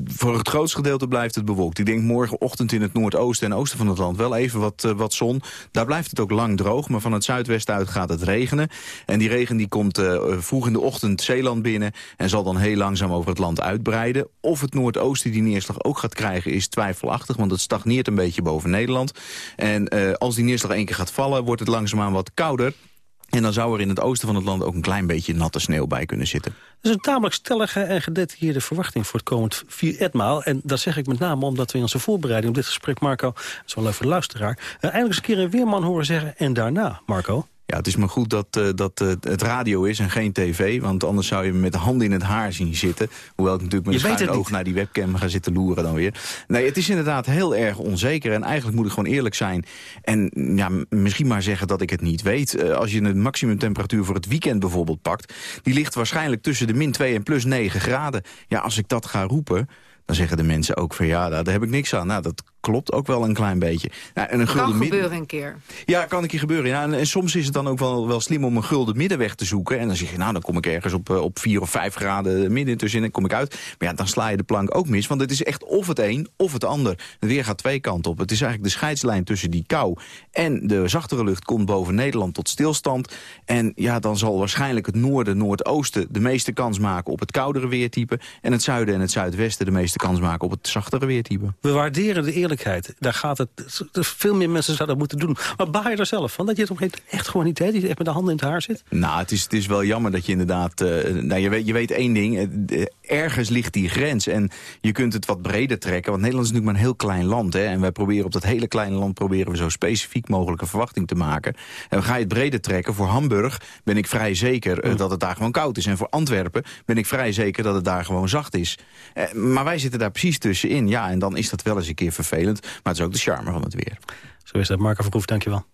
voor het grootste gedeelte blijft het bewolkt. Ik denk morgenochtend in het noordoosten en oosten van het land wel even wat, eh, wat zon. Daar blijft het ook lang droog, maar van het zuidwesten uit gaat het regenen. En die regen die komt eh, vroeg in de ochtend Zeeland binnen... en zal dan heel langzaam over het land uitbreiden. Of het noordoosten die neerslag ook gaat krijgen is twijfelachtig... want het stagneert een beetje boven Nederland. En eh, als die neerslag één keer gaat vallen, wordt het langzaamaan wat kouder... En dan zou er in het oosten van het land ook een klein beetje natte sneeuw bij kunnen zitten. Dat is een tamelijk stellige en gedetailleerde verwachting voor het komend vier etmaal. En dat zeg ik met name omdat we in onze voorbereiding op dit gesprek, Marco... dat is wel leuk luisteraar... eh, eindelijk eens een keer een weerman horen zeggen en daarna, Marco... Ja, het is maar goed dat, eh, dat eh, het radio is en geen tv. Want anders zou je me met de handen in het haar zien zitten. Hoewel ik natuurlijk met Je een schuin oog naar die webcam ga zitten loeren dan weer. Nee, het is inderdaad heel erg onzeker. En eigenlijk moet ik gewoon eerlijk zijn. En ja, misschien maar zeggen dat ik het niet weet. Eh, als je een maximumtemperatuur voor het weekend bijvoorbeeld pakt... die ligt waarschijnlijk tussen de min 2 en plus 9 graden. Ja, als ik dat ga roepen... Dan zeggen de mensen ook van ja, daar daar heb ik niks aan. Nou, dat klopt ook wel een klein beetje. Nou, en een Kan gulden midden- gebeuren een keer. ja, kan een keer gebeuren. Ja, en, en soms is het dan ook wel, wel slim om een gulden middenweg te zoeken. En dan zeg je, nou, dan kom ik ergens op, eh, op 4 of 5 graden midden tussenin kom ik uit. Maar ja, dan sla je de plank ook mis. Want het is echt of het een of het ander. Het weer gaat twee kanten op. Het is eigenlijk de scheidslijn tussen die kou en de zachtere lucht komt boven Nederland tot stilstand. En ja, dan zal waarschijnlijk het noorden, noordoosten de meeste kans maken op het koudere weertype. En het zuiden en het zuidwesten de meeste kans maken op het zachtere weertype. We waarderen de Daar gaat het. Veel meer mensen zouden dat moeten doen. Maar baar je er zelf van? Dat je het op een gegeven moment echt gewoon niet weet. Dat je echt met de handen in het haar zit? Nou, het is, het is wel jammer dat je inderdaad... eh, nou, je, weet, je weet één ding, eh, ergens ligt die grens. En je kunt het wat breder trekken. Want Nederland is natuurlijk maar een heel klein land. Hè, en wij proberen op dat hele kleine land... proberen we zo specifiek mogelijke verwachting te maken. En ga je het breder trekken, voor Hamburg ben ik vrij zeker... eh, dat het daar gewoon koud is. En voor Antwerpen ben ik vrij zeker dat het daar gewoon zacht is. Maar wij zitten daar precies tussenin. Ja, en dan is dat wel eens een keer vervelend. Maar het is ook de charme van het weer. Zo is dat. Marco Verhoef, dankjewel.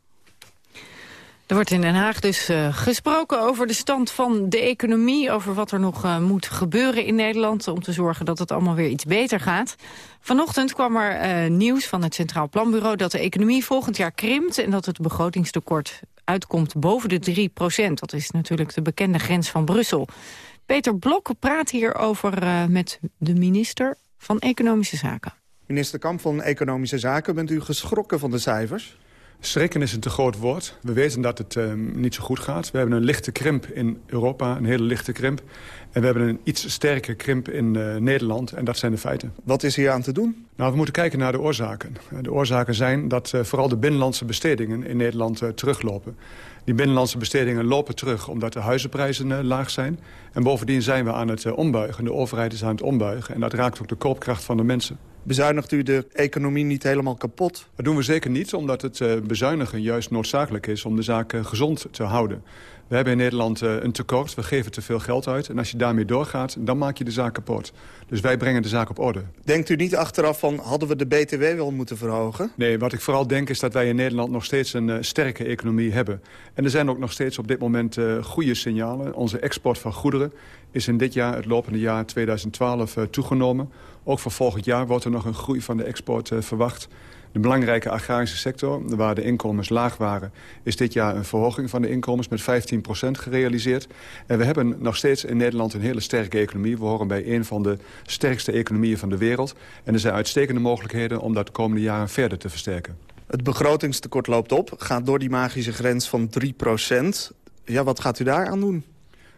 Er wordt in Den Haag dus uh, gesproken over de stand van de economie... over wat er nog uh, moet gebeuren in Nederland... om te zorgen dat het allemaal weer iets beter gaat. Vanochtend kwam er uh, nieuws van het Centraal Planbureau... dat de economie volgend jaar krimpt... en dat het begrotingstekort uitkomt boven de 3 procent. Dat is natuurlijk de bekende grens van Brussel. Peter Blok praat hierover met de minister van Economische Zaken. Minister Kamp van Economische Zaken, bent u geschrokken van de cijfers? Schrikken is een te groot woord. We weten dat het uh, niet zo goed gaat. We hebben een lichte krimp in Europa, een hele lichte krimp. En we hebben een iets sterke krimp in uh, Nederland. En dat zijn de feiten. Wat is hier aan te doen? Nou, we moeten kijken naar de oorzaken. De oorzaken zijn dat uh, vooral de binnenlandse bestedingen in Nederland teruglopen. Die binnenlandse bestedingen lopen terug omdat de huizenprijzen laag zijn. En bovendien zijn we aan het ombuigen. De overheid is aan het ombuigen. En dat raakt ook de koopkracht van de mensen. Bezuinigt u de economie niet helemaal kapot? Dat doen we zeker niet, omdat het uh, bezuinigen juist noodzakelijk is... om de zaak uh, gezond te houden. We hebben in Nederland uh, een tekort, we geven te veel geld uit... en als je daarmee doorgaat, dan maak je de zaak kapot. Dus wij brengen de zaak op orde. Denkt u niet achteraf van, hadden we de BTW wel moeten verhogen? Nee, wat ik vooral denk is dat wij in Nederland nog steeds een sterke economie hebben. En er zijn ook nog steeds op dit moment goede signalen. Onze export van goederen is in dit jaar, het lopende jaar 2012, toegenomen... Ook voor volgend jaar wordt er nog een groei van de export uh, verwacht. De belangrijke agrarische sector, waar de inkomens laag waren... is dit jaar een verhoging van de inkomens met 15% gerealiseerd. En we hebben nog steeds in Nederland een hele sterke economie. We horen bij een van de sterkste economieën van de wereld. En er zijn uitstekende mogelijkheden om dat de komende jaren verder te versterken. Het begrotingstekort loopt op, gaat door die magische grens van 3% Ja, wat gaat u daar aan doen?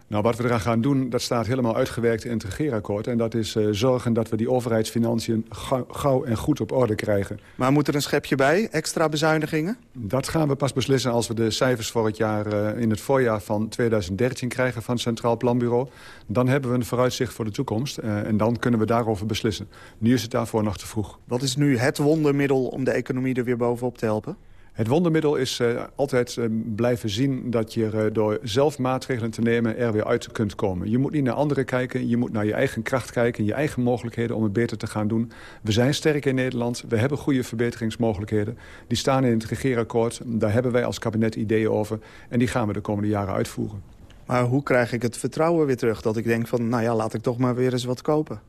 Nou, wat we eraan gaan doen, dat staat helemaal uitgewerkt in het regeerakkoord. En dat is uh, zorgen dat we die overheidsfinanciën gauw, gauw, en goed op orde krijgen. Maar moet er een schepje bij, extra bezuinigingen? Dat gaan we pas beslissen als we de cijfers voor het jaar uh, in het voorjaar van 2013 krijgen van het Centraal Planbureau. Dan hebben we een vooruitzicht voor de toekomst uh, en dan kunnen we daarover beslissen. Nu is het daarvoor nog te vroeg. Wat is nu het wondermiddel om de economie er weer bovenop te helpen? Het wondermiddel is uh, altijd uh, blijven zien dat je uh, door zelf maatregelen te nemen er weer uit kunt komen. Je moet niet naar anderen kijken, je moet naar je eigen kracht kijken, je eigen mogelijkheden om het beter te gaan doen. We zijn sterk in Nederland, we hebben goede verbeteringsmogelijkheden. Die staan in het regeerakkoord, daar hebben wij als kabinet ideeën over en die gaan we de komende jaren uitvoeren. Maar hoe krijg ik het vertrouwen weer terug dat ik denk van, nou ja, laat ik toch maar weer eens wat kopen?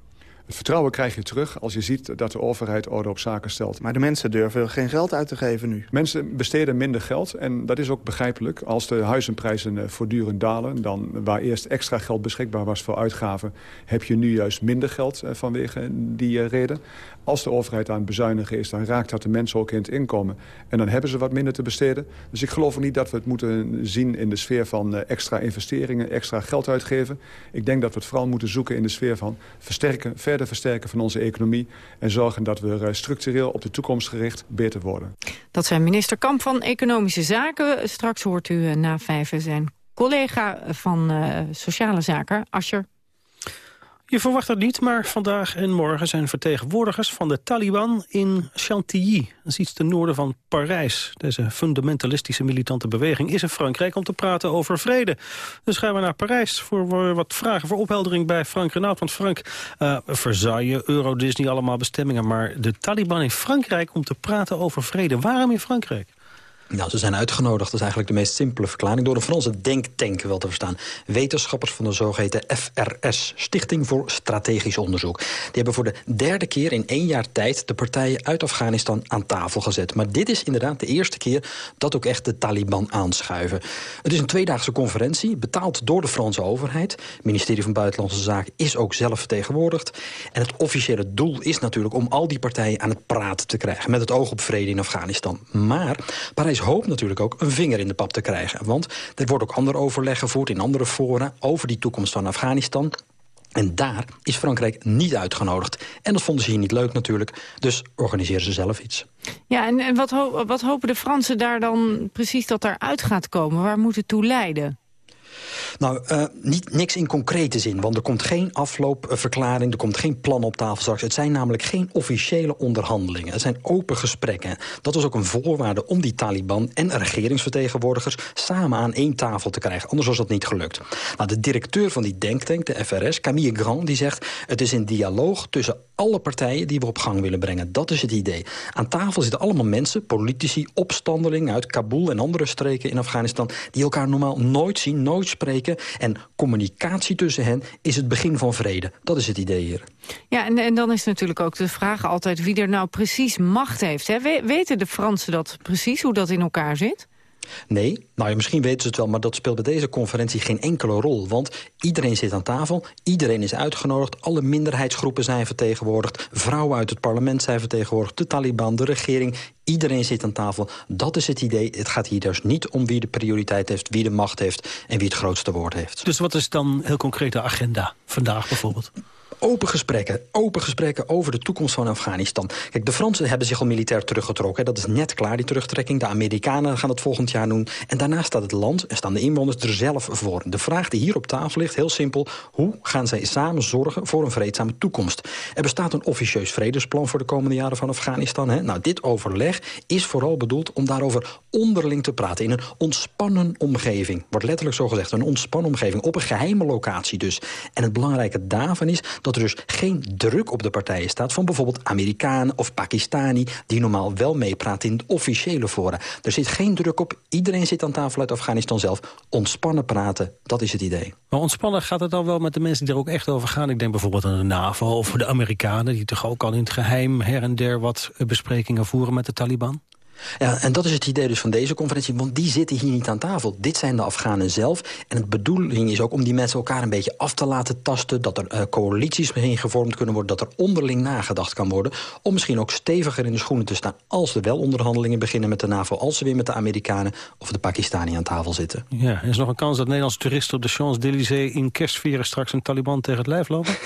Het vertrouwen krijg je terug als je ziet dat de overheid orde op zaken stelt. Maar de mensen durven geen geld uit te geven nu. Mensen besteden minder geld en dat is ook begrijpelijk. Als de huizenprijzen voortdurend dalen... dan waar eerst extra geld beschikbaar was voor uitgaven... heb je nu juist minder geld vanwege die reden. Als de overheid aan het bezuinigen is, dan raakt dat de mensen ook in het inkomen. En dan hebben ze wat minder te besteden. Dus ik geloof niet dat we het moeten zien in de sfeer van extra investeringen... extra geld uitgeven. Ik denk dat we het vooral moeten zoeken in de sfeer van versterken... verder versterken van onze economie... en zorgen dat we structureel op de toekomst gericht beter worden. Dat zijn minister Kamp van Economische Zaken. Straks hoort u na vijven zijn collega van Sociale Zaken, Ascher je verwacht het niet, maar vandaag en morgen zijn vertegenwoordigers van de Taliban in Chantilly. Dat is iets ten noorden van Parijs. Deze fundamentalistische militante beweging is in Frankrijk om te praten over vrede. Dus gaan we naar Parijs voor wat vragen voor opheldering bij Frank Renaud. Want Frank, uh, Versailles, Euro, Disney, allemaal bestemmingen. Maar de Taliban in Frankrijk om te praten over vrede. Waarom in Frankrijk? Nou, ze zijn uitgenodigd. Dat is eigenlijk de meest simpele verklaring. Door een Franse denktank wel te verstaan. Wetenschappers van de zogeheten FRS, Stichting voor Strategisch Onderzoek. Die hebben voor de derde keer in één jaar tijd... de partijen uit Afghanistan aan tafel gezet. Maar dit is inderdaad de eerste keer dat ook echt de Taliban aanschuiven. Het is een tweedaagse conferentie, betaald door de Franse overheid. Het ministerie van Buitenlandse Zaken is ook zelf vertegenwoordigd. En het officiële doel is natuurlijk om al die partijen aan het praten te krijgen... met het oog op vrede in Afghanistan. Maar Parijs hoopt natuurlijk ook een vinger in de pap te krijgen. Want er wordt ook ander overleg gevoerd in andere fora... over die toekomst van Afghanistan. En daar is Frankrijk niet uitgenodigd. En dat vonden ze hier niet leuk natuurlijk. Dus organiseren ze zelf iets. Ja, en, en wat, wat hopen de Fransen daar dan precies dat eruit gaat komen? Waar moet het toe leiden? Nou, uh, niet, niks in concrete zin, want er komt geen afloopverklaring... er komt geen plan op tafel straks. Het zijn namelijk geen officiële onderhandelingen. Het zijn open gesprekken. Dat was ook een voorwaarde om die Taliban en regeringsvertegenwoordigers... samen aan één tafel te krijgen, anders was dat niet gelukt. Nou, de directeur van die denktank, de FRS, Camille Grand, die zegt... het is een dialoog tussen alle partijen die we op gang willen brengen. Dat is het idee. Aan tafel zitten allemaal mensen, politici, opstandelingen... uit Kabul en andere streken in Afghanistan... die elkaar normaal nooit zien, nooit spreken. En communicatie tussen hen is het begin van vrede. Dat is het idee hier. Ja, en, en dan is natuurlijk ook de vraag altijd wie er nou precies macht heeft. Hè? We- weten de Fransen dat precies, hoe dat in elkaar zit? Nee, nou misschien weten ze het wel, maar dat speelt bij deze conferentie geen enkele rol. Want iedereen zit aan tafel, iedereen is uitgenodigd, alle minderheidsgroepen zijn vertegenwoordigd, vrouwen uit het parlement zijn vertegenwoordigd, de Taliban, de regering, iedereen zit aan tafel. Dat is het idee. Het gaat hier dus niet om wie de prioriteit heeft, wie de macht heeft en wie het grootste woord heeft. Dus wat is dan heel concreet de agenda vandaag bijvoorbeeld? Open gesprekken, open gesprekken over de toekomst van Afghanistan. Kijk, de Fransen hebben zich al militair teruggetrokken. Dat is net klaar, die terugtrekking. De Amerikanen gaan dat volgend jaar doen. En daarna staat het land en staan de inwoners er zelf voor. De vraag die hier op tafel ligt, heel simpel. Hoe gaan zij samen zorgen voor een vreedzame toekomst? Er bestaat een officieus vredesplan voor de komende jaren van Afghanistan. Hè? Nou, dit overleg is vooral bedoeld om daarover onderling te praten. In een ontspannen omgeving. Wordt letterlijk zo gezegd, een ontspannen omgeving. Op een geheime locatie dus. En het belangrijke daarvan is dat er dus geen druk op de partijen staat... van bijvoorbeeld Amerikanen of Pakistani... die normaal wel meepraten in het officiële fora. Er zit geen druk op. Iedereen zit aan tafel uit Afghanistan zelf. Ontspannen praten, dat is het idee. Maar ontspannen gaat het dan wel met de mensen die er ook echt over gaan? Ik denk bijvoorbeeld aan de NAVO of de Amerikanen... die toch ook al in het geheim her en der wat eh, besprekingen voeren met de Taliban? Ja, en dat is het idee dus van deze conferentie, want die zitten hier niet aan tafel. Dit zijn de Afghanen zelf. En de bedoeling is ook om die mensen elkaar een beetje af te laten tasten... dat er eh, coalities misschien gevormd kunnen worden... dat er onderling nagedacht kan worden... om misschien ook steviger in de schoenen te staan... als er wel onderhandelingen beginnen met de NAVO... als ze weer met de Amerikanen of de Pakistani aan tafel zitten. Ja, er is nog een kans dat Nederlandse toeristen op de Champs-Élysées... in kerstveren straks een Taliban tegen het lijf lopen?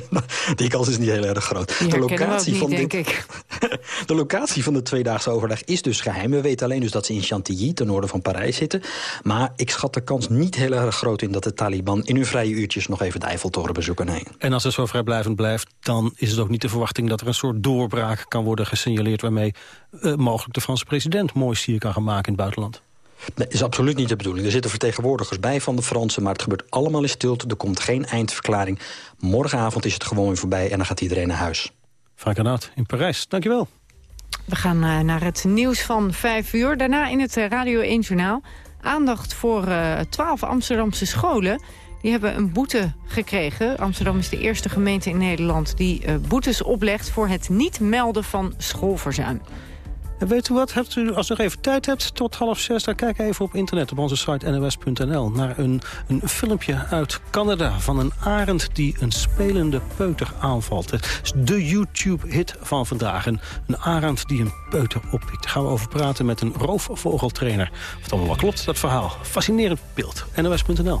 Die kans is niet heel erg groot. Die ook niet, denk ik. De locatie van de tweedaagse overleg is dus geheim. We weten alleen dus dat ze in Chantilly, ten noorden van Parijs, zitten. Maar ik schat de kans niet heel erg groot in... dat de Taliban in hun vrije uurtjes nog even de Eiffeltoren bezoeken. Nee. En als het zo vrijblijvend blijft, dan is het ook niet de verwachting... dat er een soort doorbraak kan worden gesignaleerd... waarmee eh, mogelijk de Franse president mooi sier kan gaan maken in het buitenland. Nee, is absoluut niet de bedoeling. Er zitten vertegenwoordigers bij van de Fransen... maar het gebeurt allemaal in stilte. Er komt geen eindverklaring. Morgenavond is het gewoon weer voorbij en dan gaat iedereen naar huis. Frank in Parijs, dankjewel. We gaan eh, naar het nieuws van vijf uur. Daarna in het eh, Radio 1 Journaal aandacht voor eh, twaalf Amsterdamse scholen. Die hebben een boete gekregen. Amsterdam is de eerste gemeente in Nederland die boetes oplegt... voor het niet melden van schoolverzuim. En weet u wat, hebt u, als u nog even tijd hebt, tot half zes... dan kijk even op internet, op onze site nos.nl... naar een, een filmpje uit Canada van een arend die een spelende peuter aanvalt. Het is de YouTube-hit van vandaag. Een, een arend die een peuter oppikt. Daar gaan we over praten met een roofvogeltrainer. Of het allemaal wel klopt, dat verhaal. Fascinerend beeld. nos.nl.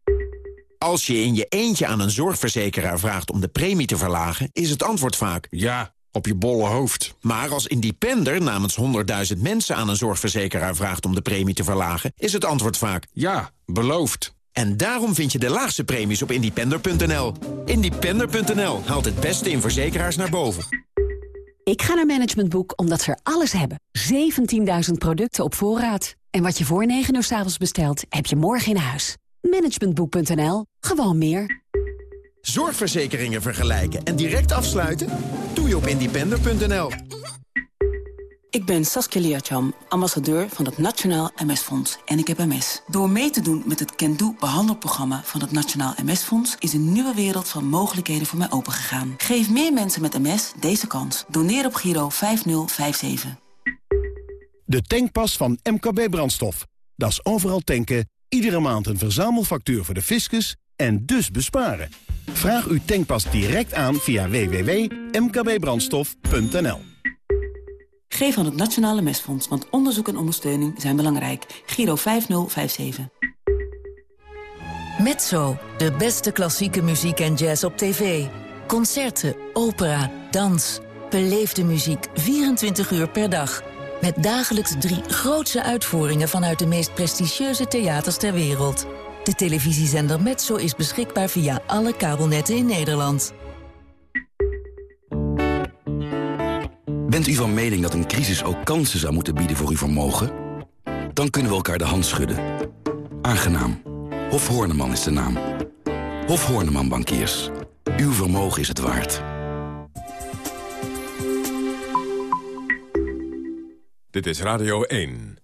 Als je in je eentje aan een zorgverzekeraar vraagt om de premie te verlagen... is het antwoord vaak... Ja, op je bolle hoofd. Maar als independer namens 100.000 mensen aan een zorgverzekeraar vraagt... om de premie te verlagen, is het antwoord vaak... Ja, beloofd. En daarom vind je de laagste premies op independer.nl. Independer.nl haalt het beste in verzekeraars naar boven. Ik ga naar Management Boek omdat ze er alles hebben. 17.000 producten op voorraad. En wat je voor 9 uur s avonds bestelt, heb je morgen in huis. Managementboek.nl. Gewoon meer. Zorgverzekeringen vergelijken en direct afsluiten? Doe je op independer.nl. Ik ben Saskia Liacham, ambassadeur van het Nationaal MS-fonds. En ik heb MS. Door mee te doen met het Can Do behandelprogramma van het Nationaal MS-fonds... is een nieuwe wereld van mogelijkheden voor mij opengegaan. Geef meer mensen met MS deze kans. Doneer op Giro 5057. De tankpas van MKB Brandstof. Dat is overal tanken, iedere maand een verzamelfactuur voor de fiscus en dus besparen. Vraag uw tankpas direct aan via www.mkbbrandstof.nl. Geef aan het Nationale MS-fonds, want onderzoek en ondersteuning zijn belangrijk. Giro 5057. Mezzo, de beste klassieke muziek en jazz op tv. Concerten, opera, dans. Beleefde muziek 24 uur per dag. Met dagelijks drie grootse uitvoeringen vanuit de meest prestigieuze theaters ter wereld. De televisiezender Mezzo is beschikbaar via alle kabelnetten in Nederland. Bent u van mening dat een crisis ook kansen zou moeten bieden voor uw vermogen? Dan kunnen we elkaar de hand schudden. Aangenaam. Hof Horneman is de naam. Hof Horneman Bankiers. Uw vermogen is het waard. Dit is Radio 1.